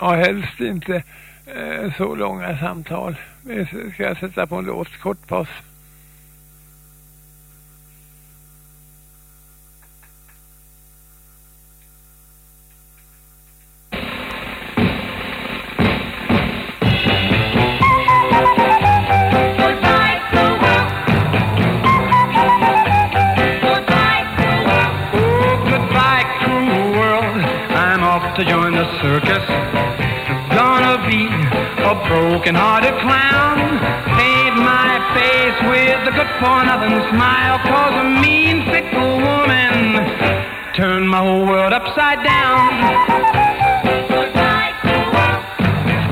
Ja, helst inte eh, så långa samtal. Ska jag sätta på en låt, kort paus. Oh, broken-hearted clown. Paint my face with a good-for-nothing smile. Cause a mean, fickle woman turned my whole world upside down.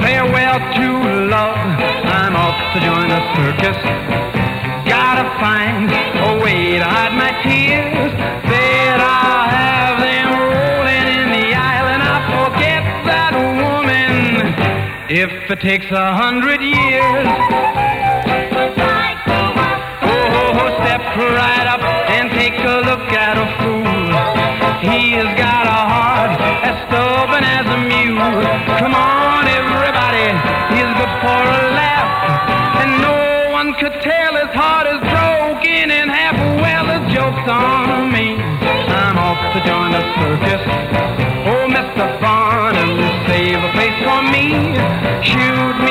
Farewell to love. I'm off to join the circus. If it takes a hundred years. Oh, step right up and take a look at a fool. He has got a heart as stubborn as a mule. Come on, everybody, he's good for a laugh. And no one could tell his heart is broken in half. Well, the joke's on me. I'm off to join the circus. Oh, Mr. You. me.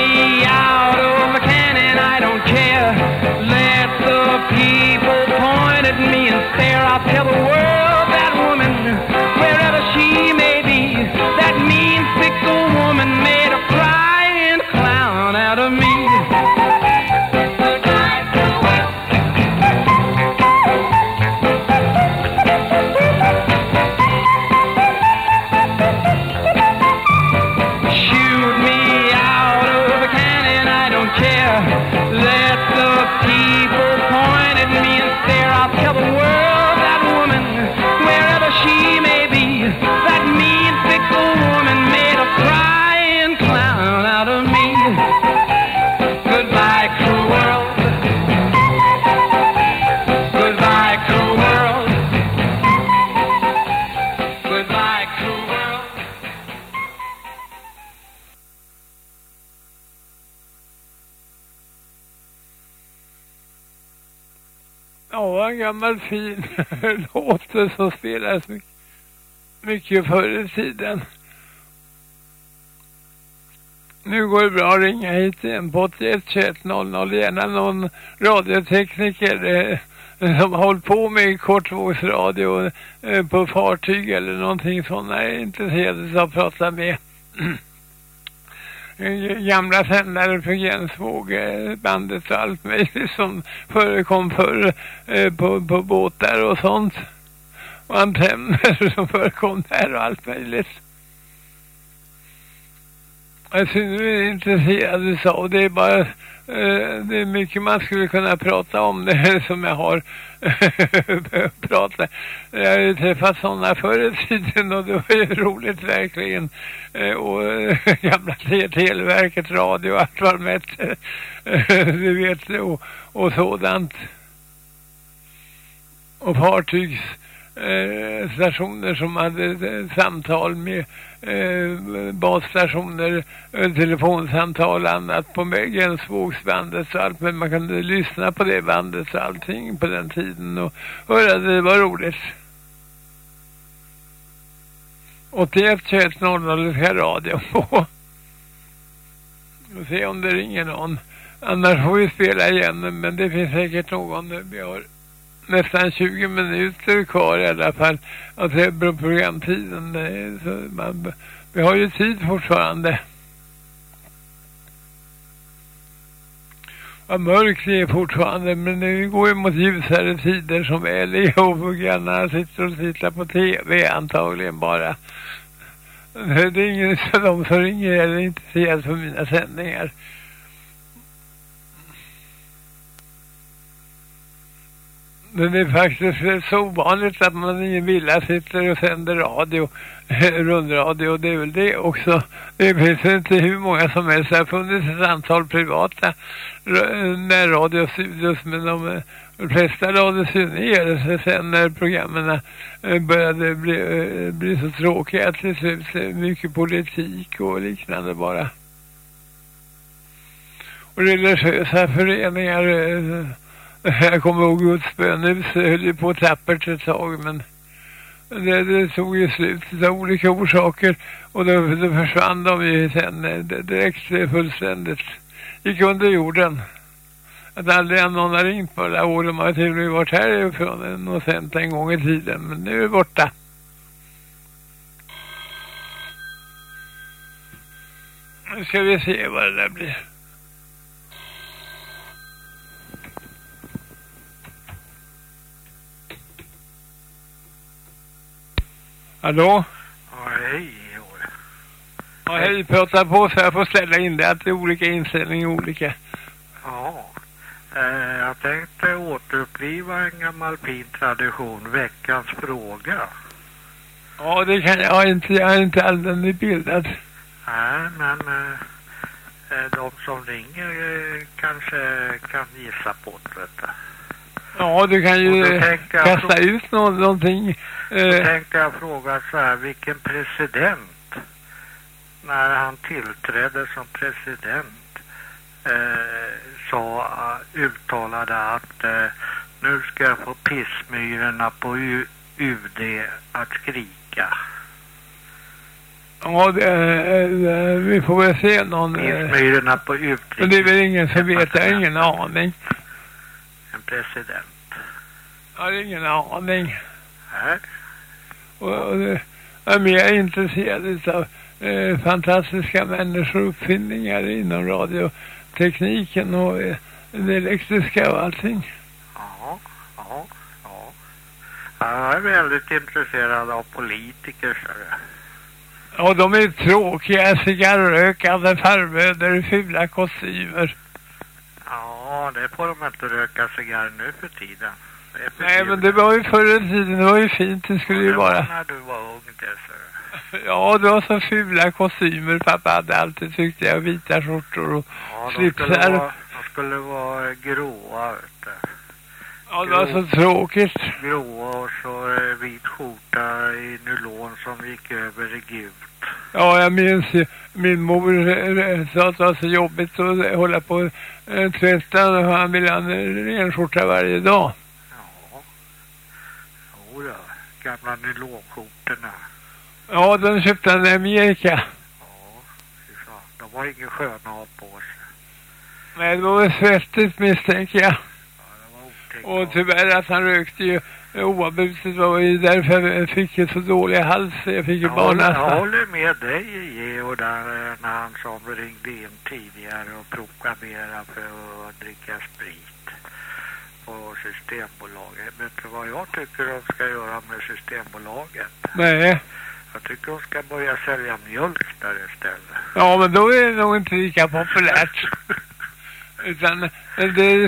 Fin låt som spelades mycket, förr i tiden. Nu går det bra att ringa hit igen på 81 21 00. Gärna någon radiotekniker eh, som har hållit på med kortvågsradio eh, på fartyg eller någonting sånt. Jag är intresserad av att prata med. Eh, gamla sändare för gränsvågbandet och allt möjligt som förekom förr eh, på, på båtar och sånt. Och antenner som förekom där och allt möjligt. Jag är synnerligen intresserad av det är bara Eh, det är mycket man skulle kunna prata om det som jag har pratat. Jag har ju träffat sådana förr i tiden och det var ju roligt verkligen. Eh, och eh, gamla Televerket, radio och allt vad med du vet och, och sådant. Och fartygs eh, stationer som hade eh, samtal med eh, basstationer, eh, telefonsamtal och annat på gränsvågsbandet och allt. Men man kunde lyssna på det bandet och allting på den tiden och höra det, det var roligt. 81 21 00 ska radio på. Se om det ringer någon. Annars får vi spela igen men det finns säkert någon vi har nästan 20 minuter kvar i alla fall. av programtiden. Så man, vi har ju tid fortfarande. Vad mörkt det är fortfarande men nu går ju mot ljusare tider som väl är och grannarna sitter och tittar på tv antagligen bara. Det är ingen av som ringer eller intresserad för mina sändningar. Men det är faktiskt eh, så ovanligt att man i en villa sitter och sänder radio, rundradio, och det är väl det också. Det finns inte hur många som helst. Det har funnits ett antal privata eh, närradiostudios, men de, de flesta lades ju ner sen när programmen började bli, bli så tråkiga till slut. Mycket politik och liknande bara. Och religiösa föreningar jag kommer ihåg Guds bönhus höll ju på tappert ett tag men det, det tog ju slut av olika orsaker och då, då försvann de ju sen eh, direkt eh, fullständigt. Gick under jorden. Att aldrig någon har ringt på alla åren. Man har till och med varit härifrån en och sänt en gång i tiden. Men nu är det borta. Nu ska vi se vad det där blir. Hallå? Ja, hej. Ja, hej. Prata på så jag får ställa in det. Att det är olika inställningar olika. Ja. Eh, jag tänkte återuppliva en gammal fin tradition. Veckans fråga. Ja, det kan jag inte. Jag är inte alldeles bildad. Nej, men eh, eh, de som ringer eh, kanske kan gissa på det. Ja, du kan ju kasta ut nå någonting. Då Eh, tänkte jag fråga så här, vilken president när han tillträdde som president eh, sa, uttalade att eh, nu ska jag få pissmyrorna på U- UD att skrika. ja, det, eh, vi får väl se någon. Eh, Pissmyrorna på UD. det är väl ingen som vet. Jag har ingen aning. En president. Jag har ingen aning. Nej. Och, och det, jag är mer intresserad av eh, fantastiska människor och uppfinningar inom radiotekniken och eh, det elektriska och allting. Ja, ja, ja. Jag är väldigt intresserad av politiker, så. Ja, de är tråkiga, cigarrökande farbröder i fula kostymer. Ja, det får de inte röka cigarr nu för tiden. Nej, men det var ju förr i tiden, det var ju fint, det skulle ju det var vara. när du var ung det, så. Ja, det var så fula kostymer pappa hade alltid tyckte jag, vita skjortor och Ja, slipsar. vara, de skulle vara gråa, vet du. Ja, det var så tråkigt. Gråa och så eh, vit skjorta i nylon som gick över i gult. Ja, jag minns ju, min mor eh, sa att det var så jobbigt att hålla på och tvätta och han ville ha en renskjorta varje dag. Jodå, gamla nylonskjortorna. Ja, de köpte han i Amerika. Fy fan, de var ingen sköna att ha på sig. Nej, det var väl svettigt misstänker jag. Och tyvärr att han rökte ju oavbrutet var ju därför jag fick så dålig hals. Jag fick ju Jag håller, jag håller med dig Geo där eh, när han som ringde in tidigare och proklamerade för att dricka sprit på Systembolaget. Vet du vad jag tycker de ska göra med Systembolaget? Nej. Jag tycker de ska börja sälja mjölk där istället. Ja, men då är det nog inte lika populärt. Utan det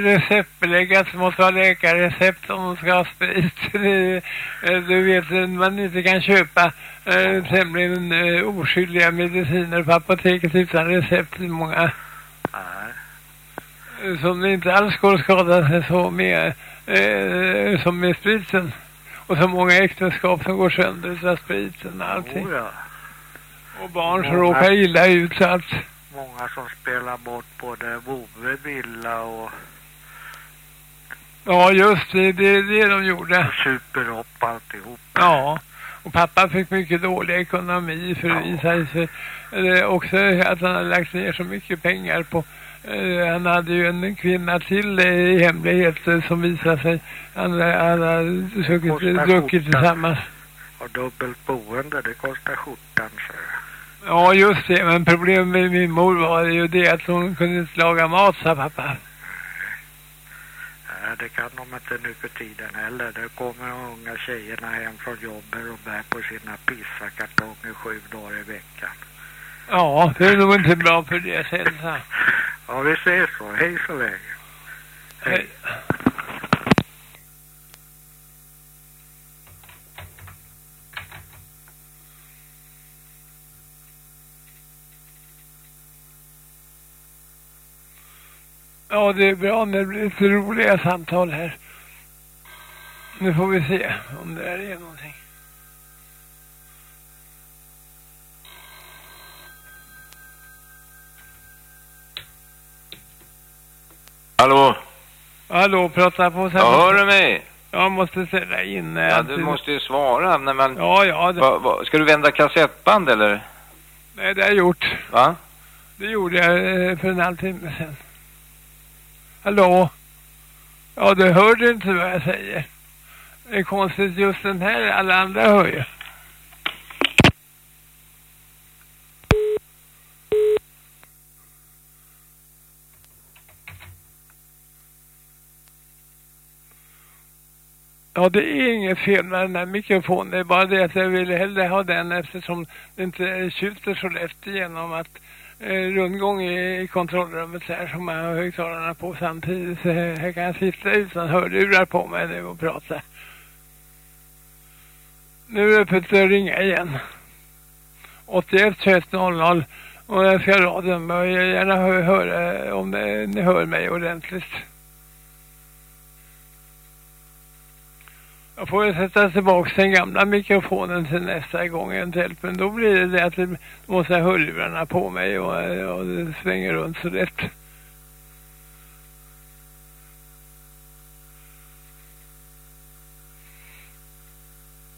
receptbeläggas, måste vara läkarrecept om de ska ha sprit. Det- eh, Du vet, man inte kan köpa eh, tämligen eh, oskyldiga mediciner på apoteket utan recept. Det Många som inte alls går att skada sig så med, eh, som med spriten. Och så många äktenskap som går sönder utav spriten och allting. Oh, ja. Och barn som råkar illa ut så att Många som spelar bort både Vove Villa och Ja, just det. Det är det de gjorde. super upp alltihop. Ja. Och pappa fick mycket dålig ekonomi för det visade sig eh, också att han hade lagt ner så mycket pengar på eh, han hade ju en kvinna till eh, i hemlighet som visade sig han, han hade druckit skjortan. tillsammans. Och dubbelt boende, det kostar skjortan så. Ja, just det. Men problemet med min mor var ju det att hon kunde inte laga mat, sa pappa. Nej, det kan de inte nu för tiden heller. Det kommer de unga tjejerna hem från jobbet och bär på sina pissakartonger sju dagar i veckan. Ja, det är nog inte bra för deras hälsa. Ja, vi ses så. Hej så länge. Hej. Ja, det är bra när det blir lite roliga samtal här. Nu får vi se om det här är någonting. Hallå? Hallå, prata på Ja, hör du mig? Jag måste ställa in. eh, Ja, alltid- du måste ju svara. Nej, men, Ja, ja. Det, va, va, ska du vända kassettband eller? nej, det har jag gjort. Va? Det gjorde jag eh, för en halvtimme sedan. Hallå? Ja, du hörde inte vad jag säger. Det är konstigt, just den här, alla andra hör ju. Ja, det är inget fel med den här mikrofonen. Det är bara det att jag ville hellre ha den eftersom det inte tjuter så lätt igenom att Eh, rundgång i, kontrollrummet så här som man har högtalarna på samtidigt. Så här, kan jag sitta utan hörlurar på mig nu och prata. Nu är det öppet att ringa igen. 81 21 00 och jag ska radion men jag gärna hö- höra om ni hör mig ordentligt. Jag får ju sätta tillbaka den gamla mikrofonen till nästa gång eventuellt. Men då blir det det att det måste ha hörlurarna på mig och, och det svänger runt så lätt.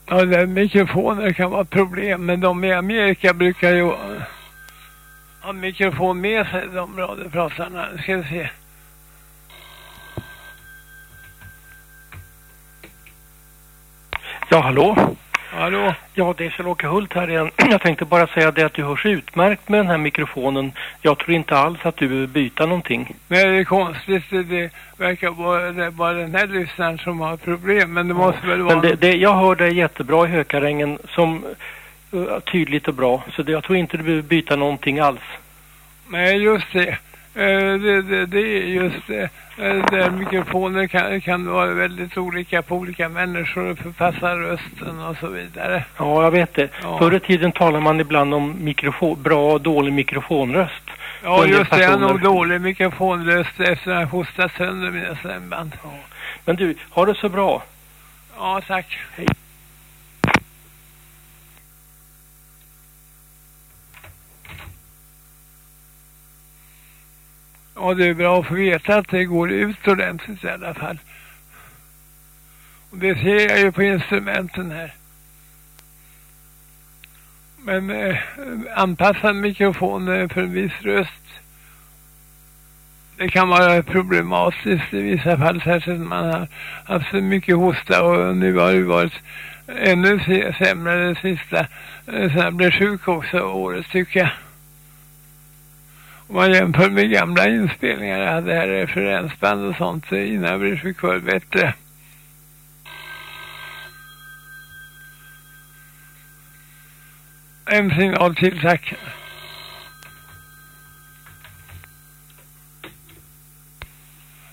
Ja, den mikrofoner kan vara ett problem. Men de i Amerika brukar ju ha mikrofon med sig, de radiopratarna. Nu ska vi se. Ja, hallå? Hallå? Ja, det är Kjell-Åke Hult här igen. Jag tänkte bara säga det att du hörs utmärkt med den här mikrofonen. Jag tror inte alls att du behöver byta någonting. Nej, det är konstigt. Det, verkar vara bara den här lyssnaren som har problem. Men det måste väl vara... Men det, det, jag hör dig jättebra i hökarängen som uh, tydligt och bra. Så det, jag tror inte du behöver byta någonting alls. Nej, just det. Eh, det, det, det är just det. Eh, där mikrofoner kan, kan vara väldigt olika på olika människor för att passa rösten och så vidare. Ja, jag vet det. Ja. Förr i tiden talar man ibland om mikrofon, bra och dålig mikrofonröst. Ja, just det. Jag har nog dålig mikrofonlöst efter att ha hostat sönder mina stämband. Men du, har det så bra. Ja, tack. Hej. Ja, det är bra att få veta att det går ut ordentligt i alla fall. Och det ser jag ju på instrumenten här. Men eh, anpassad mikrofonen för en viss röst. Det kan vara problematiskt i vissa fall särskilt när man har haft så mycket hosta och nu har det varit ännu sämre det sista. Eh, så sen jag blev sjuk också året tycker jag. Om man jämför med gamla inspelningar jag hade här referensband och sånt så innan sjuk var det bättre. En signal till, tack.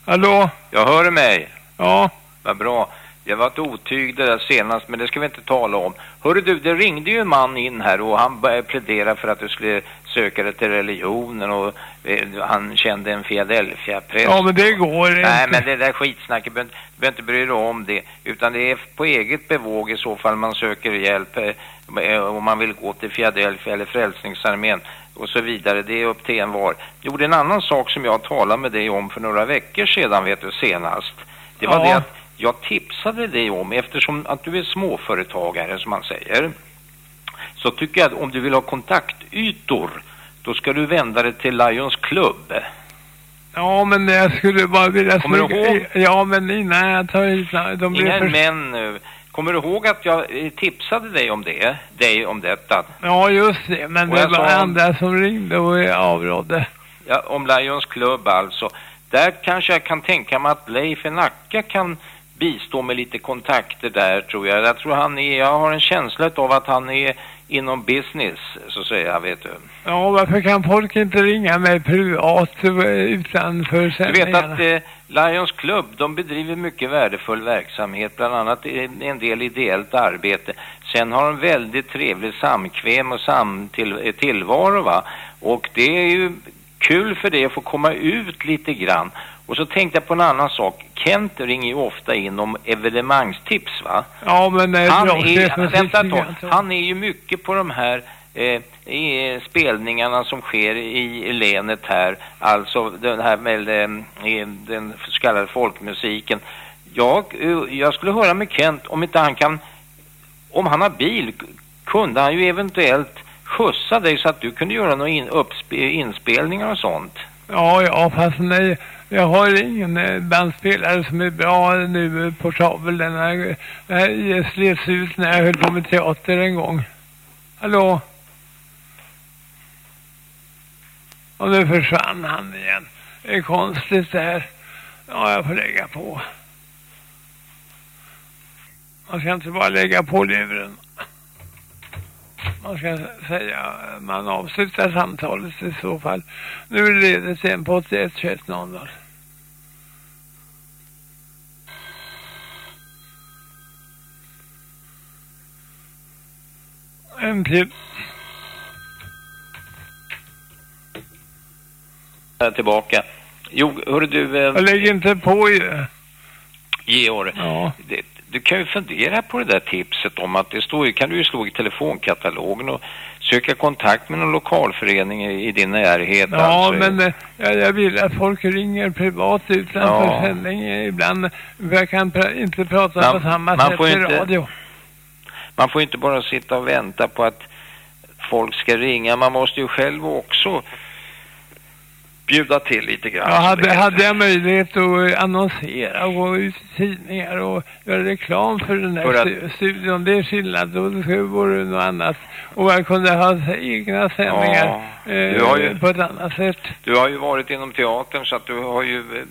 Hallå? Jag hör mig. Ja. Vad bra. Det var ett otyg det där senast, men det ska vi inte tala om. Hörru du, det ringde ju en man in här och han började plädera för att du skulle söka dig till religionen och eh, han kände en Philadelphia-präst. Ja, men det går Nej, inte. men det där skitsnacket, du behöver inte- bry dig om det. Utan det är på eget bevåg i så fall man söker hjälp eh, eh, om man vill gå till Philadelphia eller Frälsningsarmén och så vidare. Det är upp till en var. Jo, det är en annan sak som jag talade med dig om för några veckor sedan, vet du, senast. Det var Ja. det att jag tipsade dig om, eftersom att du är småföretagare som man säger, så tycker jag att om du vill ha kontaktytor, då ska du vända dig till Lions Club. Ja, men jag skulle bara vilja... Kommer du ihåg? Ja, men innan jag tar hit... De blir Inga för... män nu. Kommer du ihåg att jag eh, tipsade dig om det? Dig om detta? Ja, just det. Men Och det var andra som ringde och jag avrådde. Ja, om Lions Club alltså. Där kanske jag kan tänka mig att Leif i Nacka kan bistå med lite kontakter där tror jag. Jag tror han är, jag har en känsla av att han är inom business så att säga, vet du. Ja, varför kan folk inte ringa mig privat utanför Du vet sändningarna? att eh, Lions Club, de bedriver mycket värdefull verksamhet, bland annat en en del ideellt arbete. Sen har de väldigt trevlig samkväm och samtill, eh, va. Och det är ju kul för dig att få komma ut lite grann. Och så tänkte jag på en annan sak. Kent ringer ju ofta in om evenemangstips va? Ja, men det är Han bra. är, vänta ett tag, han... är ju mycket på de här eh, i spelningarna som sker i länet här, alltså den här med eh, den så kallade folkmusiken. Jag, eh, jag skulle höra med Kent om inte han kan, om han har bil, kunde han ju eventuellt skjutsa dig så att du kunde göra några in, uppspe- inspelningar och sånt. Ja, ja, fast nej, jag har ingen eh, bandspelare som är bra nu portabel. Den här, den här slets ut när jag höll på med teater en gång. Hallå? Och nu försvann han igen. Det är konstigt det här. Ja, jag får lägga på. Man ska inte bara lägga på luren. Man ska säga, man avslutar samtalet i så fall. Nu är ledet igen på 81 21 00. En till. Tillbaka. Jo, hörru du, eh, Jag lägger inte på ju. Georg. Ja. Det, du kan ju fundera på det där tipset om att det står kan du ju slå i telefonkatalogen och söka kontakt med någon lokalförening i, i din närhet. Ja, alltså. men eh, jag, jag vill att folk ringer privat utanför Ja. sändning ibland. För jag kan pra inte prata Man- på samma man sätt får i inte- radio. Man får inte bara sitta och vänta på att folk ska ringa. Man måste ju själv också bjuda till lite grann. Ja, hade, hade jag möjlighet att eh, annonsera och gå ut i tidningar och göra reklam för den här För att- stu- studion, det är skillnad. Då vore det något annat. Och jag kunde ha egna sändningar Ja, eh, ju- på ett annat sätt. Du har ju varit inom teatern så att du har ju... eh,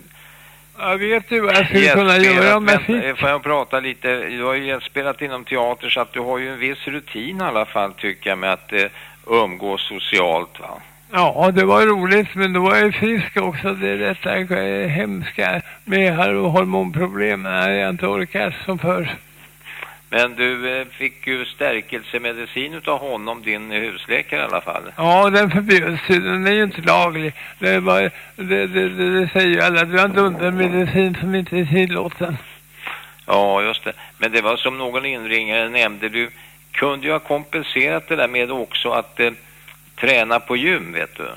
Jag vet ju vad jag skulle kunna göra om jag fick. eh, Får jag prata lite? Du har ju spelat inom teater så att du har ju en viss rutin i alla fall tycker jag med att eh, umgås socialt va? Ja, det var roligt, men då var jag frisk också. Det är detta hemska med hormonproblem när jag inte orkar som förr. Men du eh, fick ju stärkelsemedicin utav honom, din husläkare i alla fall. Ja, den förbjöds ju. Den är ju inte laglig. Det, är bara, det, det, det, det säger ju alla. Du har inte undermedicin som inte är tillåten. Ja, just det. Men det var som någon inringare nämnde, du kunde ju ha kompenserat det där med också att eh, träna på gym, vet du.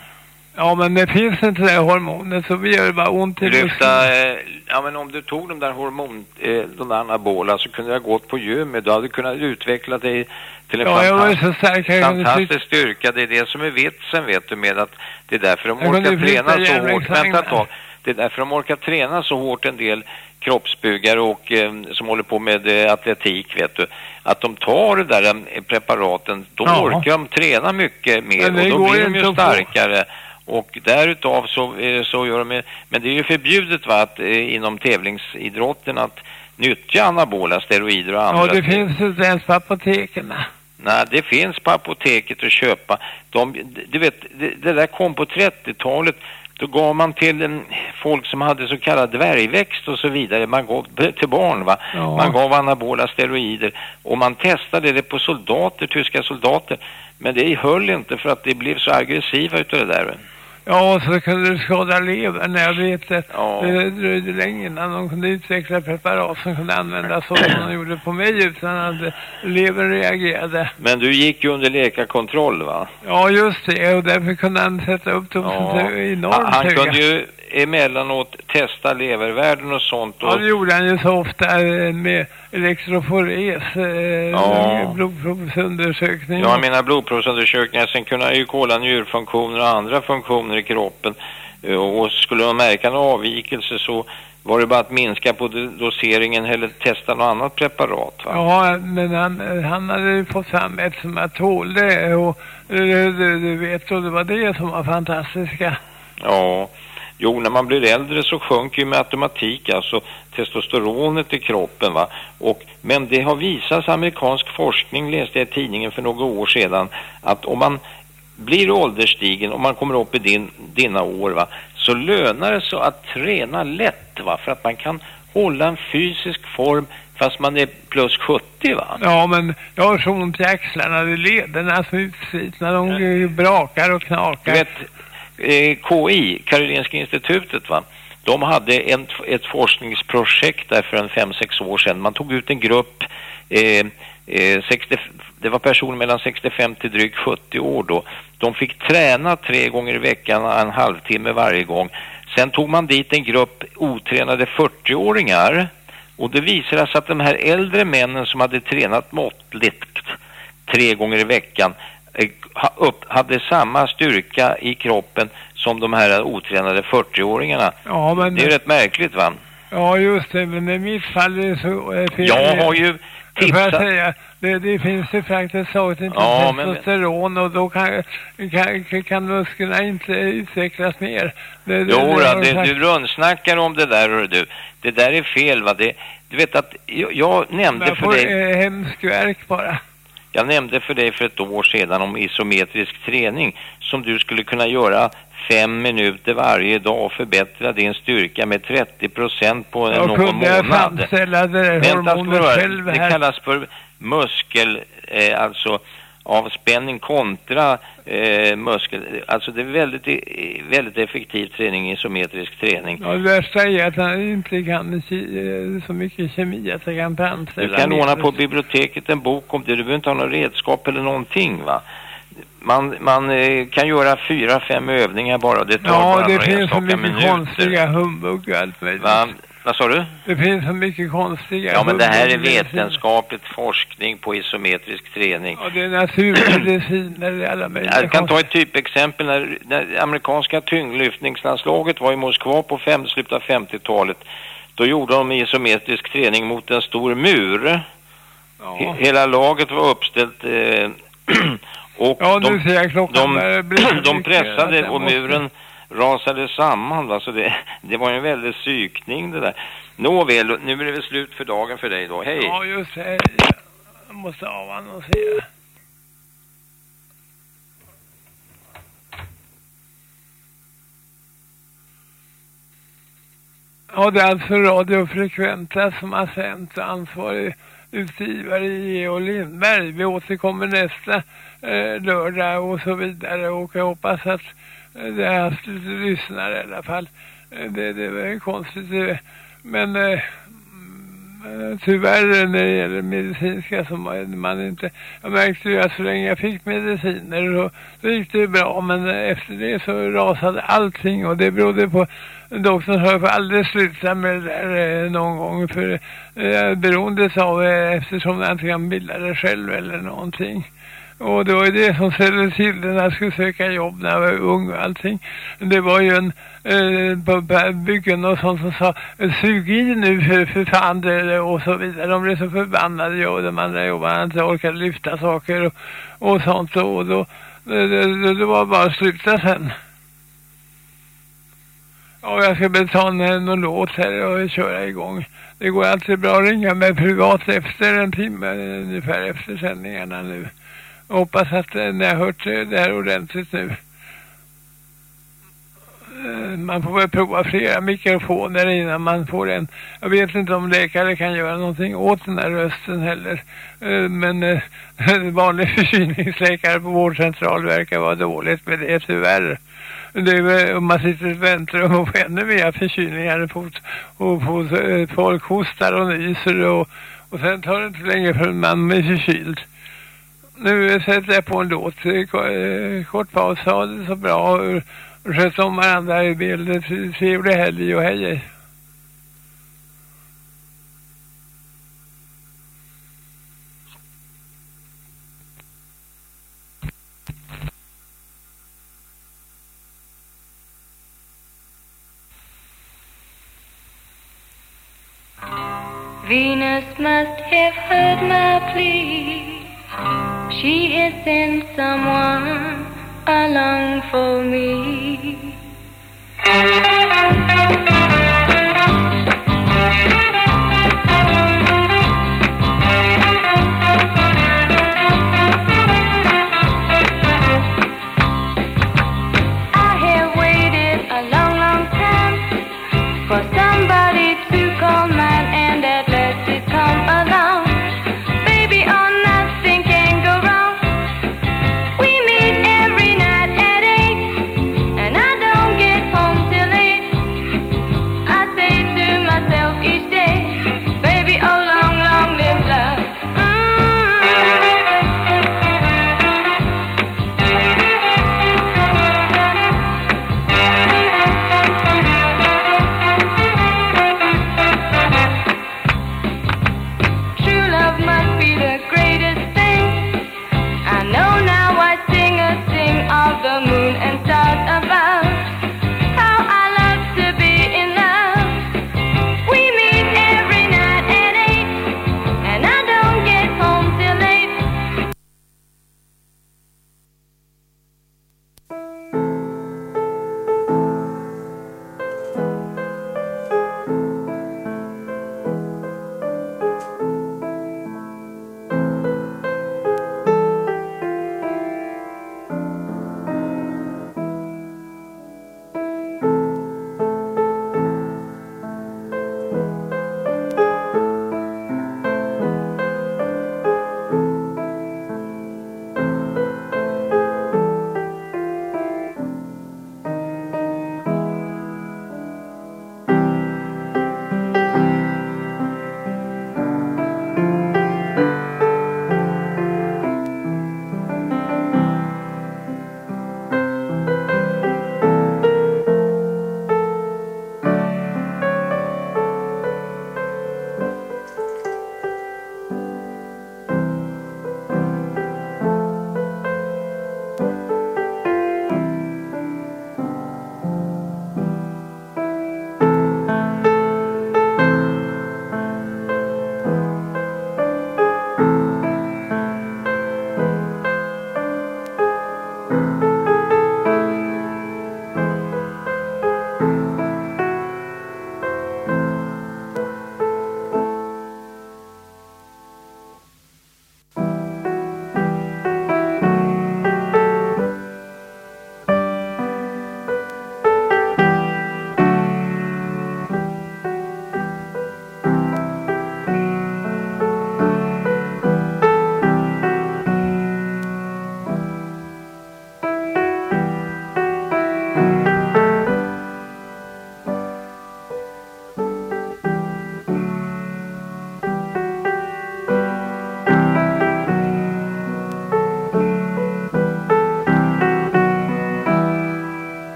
Ja, men det finns inte det hormonet så vi gör det bara ont i Lyfta, eh, ja men om du tog de där hormon, eh, de där anabola så kunde jag gått på gymmet. Du hade kunnat utveckla dig till en Ja, fantastisk, stark. Fantastisk styrka. Det är det som är vitsen vet du med att det är därför de Jag orkar träna så hårt. Vänta ett tag. Det är därför de orkar träna så hårt en del kroppsbyggare och eh, som håller på med eh, atletik vet du. Att de tar det där eh, preparaten, då Ja. orkar de träna mycket mer och då blir de ju starkare. Och därutav så, eh, så gör de, men det är ju förbjudet va, att, eh, inom tävlingsidrotten att nyttja anabola steroider och andra. Ja, det finns inte ens på apoteken. Nej, det finns på apoteket att köpa. De, du vet, det, det där kom på 30-talet. Då gav man till en, folk som hade så kallad dvärgväxt och så vidare. Man gav till barn va. Ja. Man gav anabola steroider och man testade det på soldater, tyska soldater. Men det höll inte för att det blev så aggressiva utav det där. Ja, och så kunde det skada levern. Jag vet att Ja. det dröjde länge innan de kunde utveckla preparat som kunde användas så som de gjorde på mig utan att levern reagerade. Men du gick ju under läkarkontroll va? Ja, just det. Och därför kunde han sätta upp dem Ja. enormt Han, han kunde ju emellanåt testa levervärden och sånt. Och, Ja, det gjorde han ju så ofta eh, med elektrofores, eh, Ja. blodprovsundersökning. Ja, jag menar blodprovsundersökningar. Sen kunde han ju kolla njurfunktioner och andra funktioner i kroppen. Eh, Och skulle de märka en avvikelse så var det bara att minska på do- doseringen eller testa något annat preparat. Va? Ja, men han, han hade ju fått fram ett som jag tålde och eh, du, du vet, och det var det som var fantastiska. Ja. Jo, när man blir äldre så sjunker ju med automatik alltså testosteronet i kroppen va. Och, men det har visats amerikansk forskning läste jag i tidningen för några år sedan att om man blir ålderstigen och man kommer upp i din, dina år va så lönar det sig att träna lätt va för att man kan hålla en fysisk form fast man är plus 70 va. Ja, men jag har så ont i axlarna, lederna som utslitna, de brakar och knakar. Du vet, eh, KI, Karolinska institutet va, de hade en, ett forskningsprojekt där för en fem sex år sedan. Man tog ut en grupp, eh, eh, 60, det var personer mellan 65 till drygt 70 år då. De fick träna tre gånger i veckan, en halvtimme varje gång. Sen tog man dit en grupp otränade 40-åringar och det visade sig att de här äldre männen som hade tränat måttligt tre gånger i veckan hade samma styrka i kroppen som de här otränade 40-åringarna. Ja, men... Det är ju rätt märkligt va? Ja, just det, men i mitt fall är det så... eh, fel- Jag har ju Får jag tipsat... säga, det, det finns ju praktiskt taget inte Ja, men- testosteron och då kan, kan, kan musklerna inte utvecklas mer. Det, Jo, det det, du rundsnackar om det där hör du. Det där är fel va? Det, du vet att jag, jag nämnde Jag för får dig... eh, hemsk värk bara. Jag nämnde för dig för ett år sedan om isometrisk träning som du skulle kunna göra fem minuter varje dag och förbättra din styrka med 30 procent på Jag någon kunde jag månad. framställa det där Vänta, hormonet själv Det här. kallas för muskel, eh, alltså avspänning kontra eh, muskel. Alltså det är väldigt, eh, väldigt effektiv träning, isometrisk träning. Ja, det värsta är att han inte kan eh, så mycket kemi att jag kan Du framställa kan låna på biblioteket en bok om det. Du behöver inte ha några redskap eller någonting va. Man, man eh, kan göra fyra, fem övningar bara. Det tar Ja, bara det några finns så mycket minuter. konstiga humbug allt möjligt. Va? Vad sa du? Det finns så mycket konstiga Ja, men det här är vetenskapligt forskning på isometrisk träning. Ja, det är naturmediciner i alla möjliga Jag kan ta ett typexempel. När, när amerikanska tyngdlyftningslandslaget var i Moskva på fem, slutet av 50-talet. Då gjorde de isometrisk träning mot en stor mur. He, hela laget var uppställt eh, och Ja, nu de, ser jag klockan de, de pressade och muren rasade samman. Va? Så det, det var en väldig psykning det där. Nåväl, nu är det väl slut för dagen för dig då. Hej! Ja, just det. Jag måste avannonsera. Ja, det är alltså Radio Frekventa som har sänt och ansvarig utgivare i Georg Lindberg. Vi återkommer nästa eh, lördag och så vidare och jag hoppas att det har haft lite lyssnare i alla fall. Det, det var konstigt. Men eh, mm, Tyvärr när det gäller medicinska så man- man inte... Jag märkte ju att så länge jag fick mediciner så, så gick det ju bra. Men eh, efter det så rasade allting och det berodde på... Doktorn sa att jag får aldrig sluta med det där eh, någon gång för eh, beroendet av eh, eftersom jag inte kan bilda det själv eller någonting. Och det var ju det som ställde till det när jag skulle söka jobb när jag var ung och allting. Det var ju en eh, på på byggen och sånt som sa sug i nu för, för fan det, och så vidare. De blev så förbannade jag och de andra jobbarna inte orkade lyfta saker och, och sånt och då det, det, det var bara att sluta sen. Ja, jag ska väl ta en, någon låt här och köra igång. Det går alltid bra att ringa mig privat efter en timme ungefär efter sändningarna nu. Jag hoppas att eh, ni har hört eh, det här ordentligt nu. Eh, man får väl prova flera mikrofoner innan man får en. Jag vet inte om läkare kan göra någonting åt den här rösten heller. Men vanlig förkylningsläkare på vårdcentral verkar vara dåligt med det tyvärr. Det är om man sitter i ett väntrum och får ännu mer förkylningar och, och folk hostar och nyser och, och sen tar det inte länge förrän man blir förkyld. Nu sätter jag på en låt. Eh, eh, kort paus. Ha det så bra. Sköt om varandra i bilden. Trevlig helg och hej hej. Venus must have heard my plea. She has sent someone along for me.